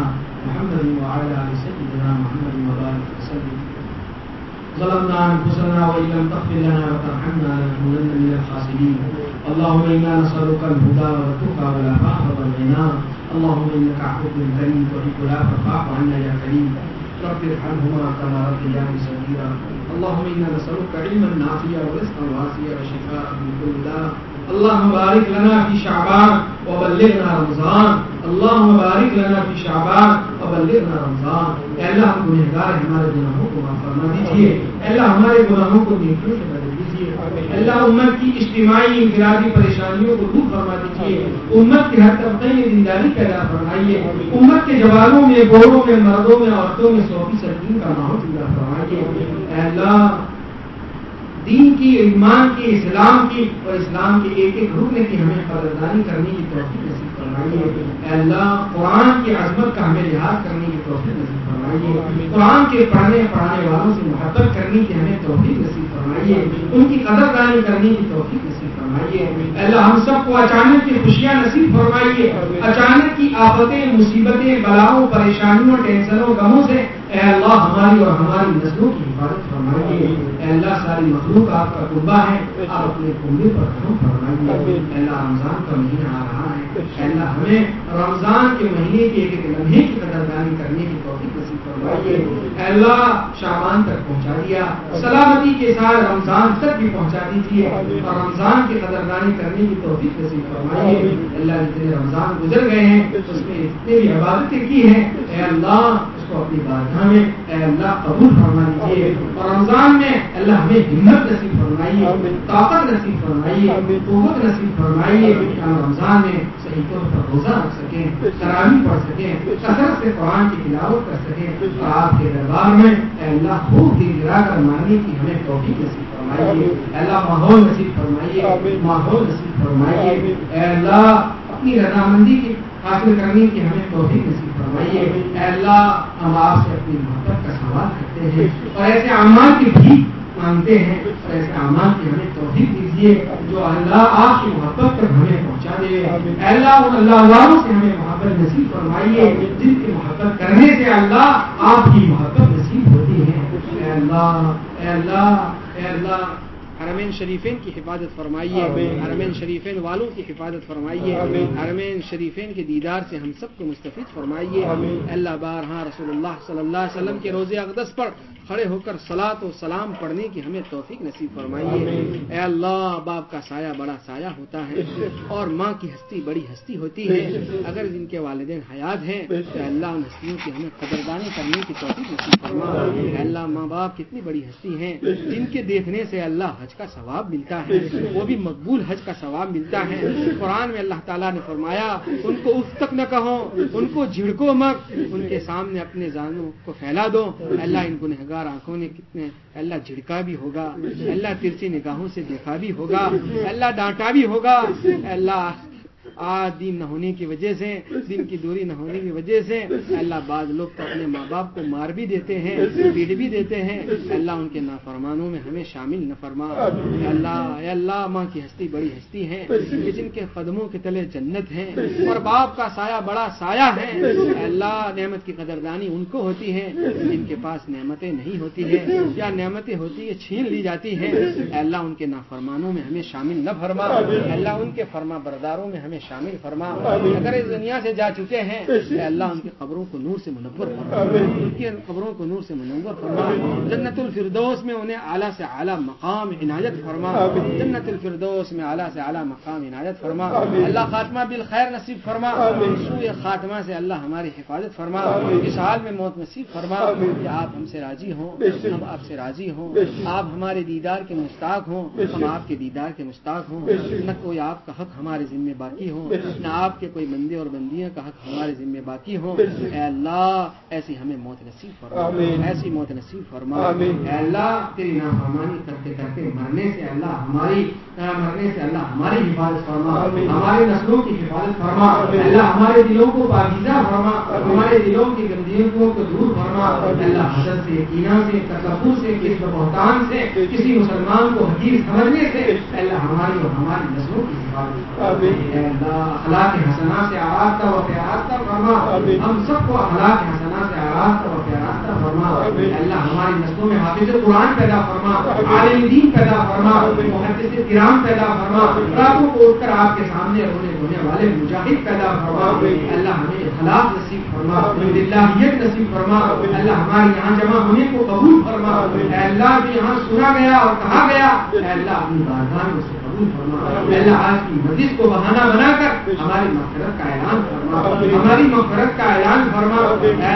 محمد وعلى ال سيدنا محمد وبارك وسلم. ظلمنا انفسنا وان لم تغفر لنا وترحمنا لنكونن من الخاسرين. اللهم انا نسالك الهدى والتقى والعفاف والغنى. اللهم انك عفو كريم تحب العفو فاعف عنا يا كريم. رب ارحمهما كما ربياني صغيرا. اللهم انا نسالك علما نافعا ورزقا واسعا وشفاء من كل داء. اللهم بارك لنا في شعبان وبلغنا رمضان. اللهم بارك لنا في شعبان وبلغنا رمضان. اے اللہ، ہم گنہگار ہمارے گناہوں کو معاف فرما دیجیے اے اللہ، ہمارے گناہوں کو نیکیوں سے بدل دیجیے اللہ، امت کی اجتماعی انفرادی پریشانیوں کو دور فرما دیجیے امت کے ہر طبقے میں دینداری پیدا فرمائیے۔ امت کے جوانوں میں بوڑھوں میں، مردوں میں، عورتوں میں سو فیصد کا ماحول پیدا فرمائیے۔ اے اللہ دین کی، ایمان کی، اسلام کی اور اسلام کے ایک ایک رکن کی ہمیں قدردانی کرنے کی توفیق نصیب فرمائیے اللہ، قرآن کی عظمت کا ہمیں لحاظ کرنے کی توفیق نصیب فرمائیے قرآن کے پڑھنے، پڑھانے والوں سے محبت کرنے کی ہمیں توفیق نصیب فرمائیے ان کی قدردانی کرنے کی توفیق نصیب فرمائیے اللہ، ہم سب کو اچانک کی خوشیاں نصیب فرمائیے اچانک کی آفتیں، مصیبتیں، بلاؤں، پریشانیوں، ٹینشنوں، غموں سے اے اللہ ہماری اور ہماری نسلوں کی حفاظت فرمائیے۔ اے اللہ ساری مخلوق آپ کا قربہ ہے، آپ اپنے کنبے پر کرم فرمائیے۔ اے اللہ رمضان کا مہینہ آ رہا ہے۔ اے اللہ ہمیں رمضان کے مہینے کے ایک ایک لمحے کی قدردانی کرنے کی توفیق نصیب فرمائیے۔ اے اللہ شابان تک پہنچا دیا، سلامتی کے ساتھ رمضان تک بھی پہنچا دیجیے اور رمضان کی قدردانی کرنے کی توفیق نصیب فرمائیے۔ اللہ جتنے رمضان گزر گئے ہیں، اس میں جتنے بھی عبادتیں کی ہیں۔ اے اللہ کو اپنی بارگاہ میں اے اللہ قبول فرما دیجیے اور رمضان میں اللہ ہمیں ہمت نصیب فرمائیے طاقت نصیب فرمائیے قوت نصیب فرمائیے ہم رمضان میں صحیح طور پر روزہ رکھ سکیں تراوی پڑھ سکیں کثرت سے قرآن کی تلاوت کر سکیں اور آپ کے دربار میں اے اللہ خوب دل گرا کر ماننے کی ہمیں توفیق نصیب فرمائیے اللہ ماحول نصیب فرمائیے ماحول نصیب فرمائیے اے اللہ اپنی رضامندی کی حاصل کرنے کی ہمیں توفیق نصیب فرمائیے۔ اے اللہ، ہم آپ سے اپنی محبت کا سوال کرتے ہیں اور ایسے اعمال کی بھی مانگتے ہیں اور ایسے اعمال کی ہمیں توفیق دیجیے جو اللہ آپ کی محبت تک ہمیں پہنچا دے۔ اے اللہ، ان اللہ والوں سے ہمیں محبت نصیب فرمائیے۔ جن کی محبت کرنے سے اللہ آپ کی محبت نصیب ہوتی ہے۔ اے اللہ اے اللہ اے اللہ حرمین شریفین کی حفاظت فرمائیے حرمین شریفین والوں کی حفاظت فرمائیے حرمین شریفین کے دیدار سے ہم سب کو مستفید فرمائیے۔ اللہ بار ہاں رسول اللہ صلی اللہ علیہ وسلم کے روزے اقدس پر کھڑے ہو کر سلاد و سلام پڑھنے کی ہمیں توفیق نصیب فرمائیے۔ اے اللہ باپ کا سایہ بڑا سایہ ہوتا ہے اور ماں کی ہستی بڑی ہستی ہوتی ہے۔ اگر جن کے والدین حیات ہیں تو اللہ ان ہستیوں کی ہمیں قدردانی کرنے کی توفیق نصیب فرما اے اللہ ماں باپ کتنی بڑی ہستی ہیں۔ جن کے دیکھنے سے اللہ حج کا ثواب ملتا ہے، وہ بھی مقبول حج کا ثواب ملتا ہے۔ قرآن میں اللہ تعالیٰ نے فرمایا، ان کو اف تک نہ کہو، ان کو جھڑکو مت، ان کے سامنے اپنے زانوں کو پھیلا دو۔ اللہ ان گنہگار آنکھوں نے کتنے، اللہ جھڑکا بھی ہوگا، اللہ ترسی نگاہوں سے دیکھا بھی ہوگا، اللہ ڈانٹا بھی ہوگا۔ اللہ آج دین نہ ہونے کی وجہ سے دین کی دوری نہ ہونے کی وجہ سے اللہ بعض لوگ تو اپنے ماں باپ کو مار بھی دیتے ہیں، پیٹ بھی دیتے ہیں۔ اللہ ان کے نافرمانوں میں ہمیں شامل نہ فرما۔ اے اللہ اے اللہ، ماں کی ہستی بڑی ہستی ہے کہ جن کے قدموں کے تلے جنت ہے اور باپ کا سایہ بڑا سایہ ہے۔ اے اللہ، نعمت کی قدردانی ان کو ہوتی ہے، جن کے پاس نعمتیں نہیں ہوتی ہے یا نعمتیں ہوتی ہے چھین لی جاتی ہیں۔ اے اللہ، ان کے نافرمانوں میں ہمیں شامل نہ فرما۔ اے اللہ، ان کے فرما برداروں میں ہمیں شامل فرما اگر اس دنیا سے جا چکے ہیں، اے اللہ، ان کی قبروں کو نور سے منور فرما۔ ان کی قبروں کو نور سے منور فرما۔ جنت الفردوس میں انہیں اعلیٰ سے اعلیٰ مقام عنایت فرما۔ جنت الفردوس میں اعلیٰ سے اعلیٰ مقام عنایت فرما۔ اللہ خاتمہ بالخیر نصیب فرما۔ سوئے خاتمہ سے اللہ ہماری حفاظت فرما۔ اس حال میں موت نصیب فرما کہ آپ ہم سے راضی ہوں، ہم آپ سے راضی ہوں۔ آپ ہمارے دیدار کے مستاق ہوں، ہم آپ کے دیدار کے مستاق ہوں۔ نہ کوئی آپ کا حق ہمارے ذمے باقی ہو نہ آپ کے کوئی بندے اور بندیاں کا حق ہمارے ذمے باقی ہو اے اللہ ایسی ہمیں موت نصیب فرما۔ ایسی موت نصیب فرما۔ اے اللہ تیری نافرمانی کرتے کرتے مرنے سے اللہ ہماری مرنے سے اللہ ہماری حفاظت فرما۔ ہمارے نسلوں کی حفاظت فرما۔ اللہ ہمارے دلوں کو پاکیزہ فرما۔ ہمارے دلوں کی گندگیوں کو دور فرما۔ اللہ حسد سے کینا سے تصور سے کس بہتان سے کسی مسلمان کو حقیق سمجھنے سے اللہ ہماری اور ہماری نسلوں کی حفاظت اللہ اخلاق حسنا سے آراستہ و پیاراستہ فرما. ہم سب کو اخلاق حسنا سے آراستہ و پیاراستہ فرما. اللہ ہماری نسلوں میں حافظ قرآن پیدا فرما. عالم دین پیدا فرما. محدث کرام پیدا فرما. راتوں کو اٹھ کر آپ کے سامنے رونے دھونے والے مجاہد پیدا فرما. اللہ ہمیں اخلاق نصیب فرما. اللہیت نصیب فرما. اللہ ہمارے یہاں جمع ہونے کو قبول فرما. اللہ جو یہاں سنا گیا اور کہا گیا اللہ اپنی بارگاہ میں اے اللہ آج کی مجلس کو بہانہ بنا کر ہماری مغفرت کا اعلان فرما۔ ہماری مغفرت کا اعلان فرما۔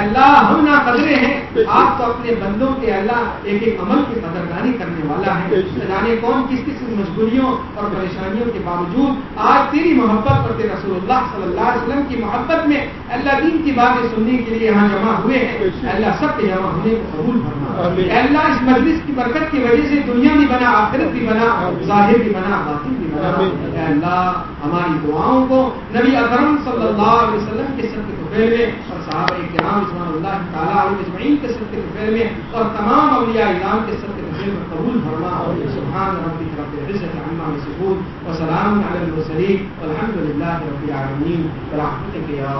اللہ، ہم نہ قدرے ہیں۔ آپ تو اپنے بندوں کے اللہ ایک ایک عمل کی قدردانی کرنے والا ہے۔ جانے کون کس کس مجبوریوں اور پریشانیوں کے باوجود آج تیری محبت اور تیرے رسول اللہ صلی اللہ علیہ وسلم کی محبت میں اللہ دین کی باتیں سننے کے لیے یہاں جمع ہوئے ہیں۔ اللہ سب کے جمع ہونے کو قبول فرما۔ اللہ، اس مجلس کی برکت کی وجہ سے دنیا بھی بنا، آخرت بھی بنا، ظاہر بھی بنا۔ بھی بنا اللہ ہماری دعاؤں کو نبی اکرم صلی اللہ علیہ وسلم کے سب کے طفیل میں اور صحابہ کرام رضوان اللہ تعالیٰ علیہ اجمعین کے سب کے طفیل میں اور تمام اولیاء اعلان کے سب کے طفیل میں قبول فرما سبحان ربک رب العزت عما یصفون وسلام علی المرسلین والحمد للہ رب العالمین برحمتک یا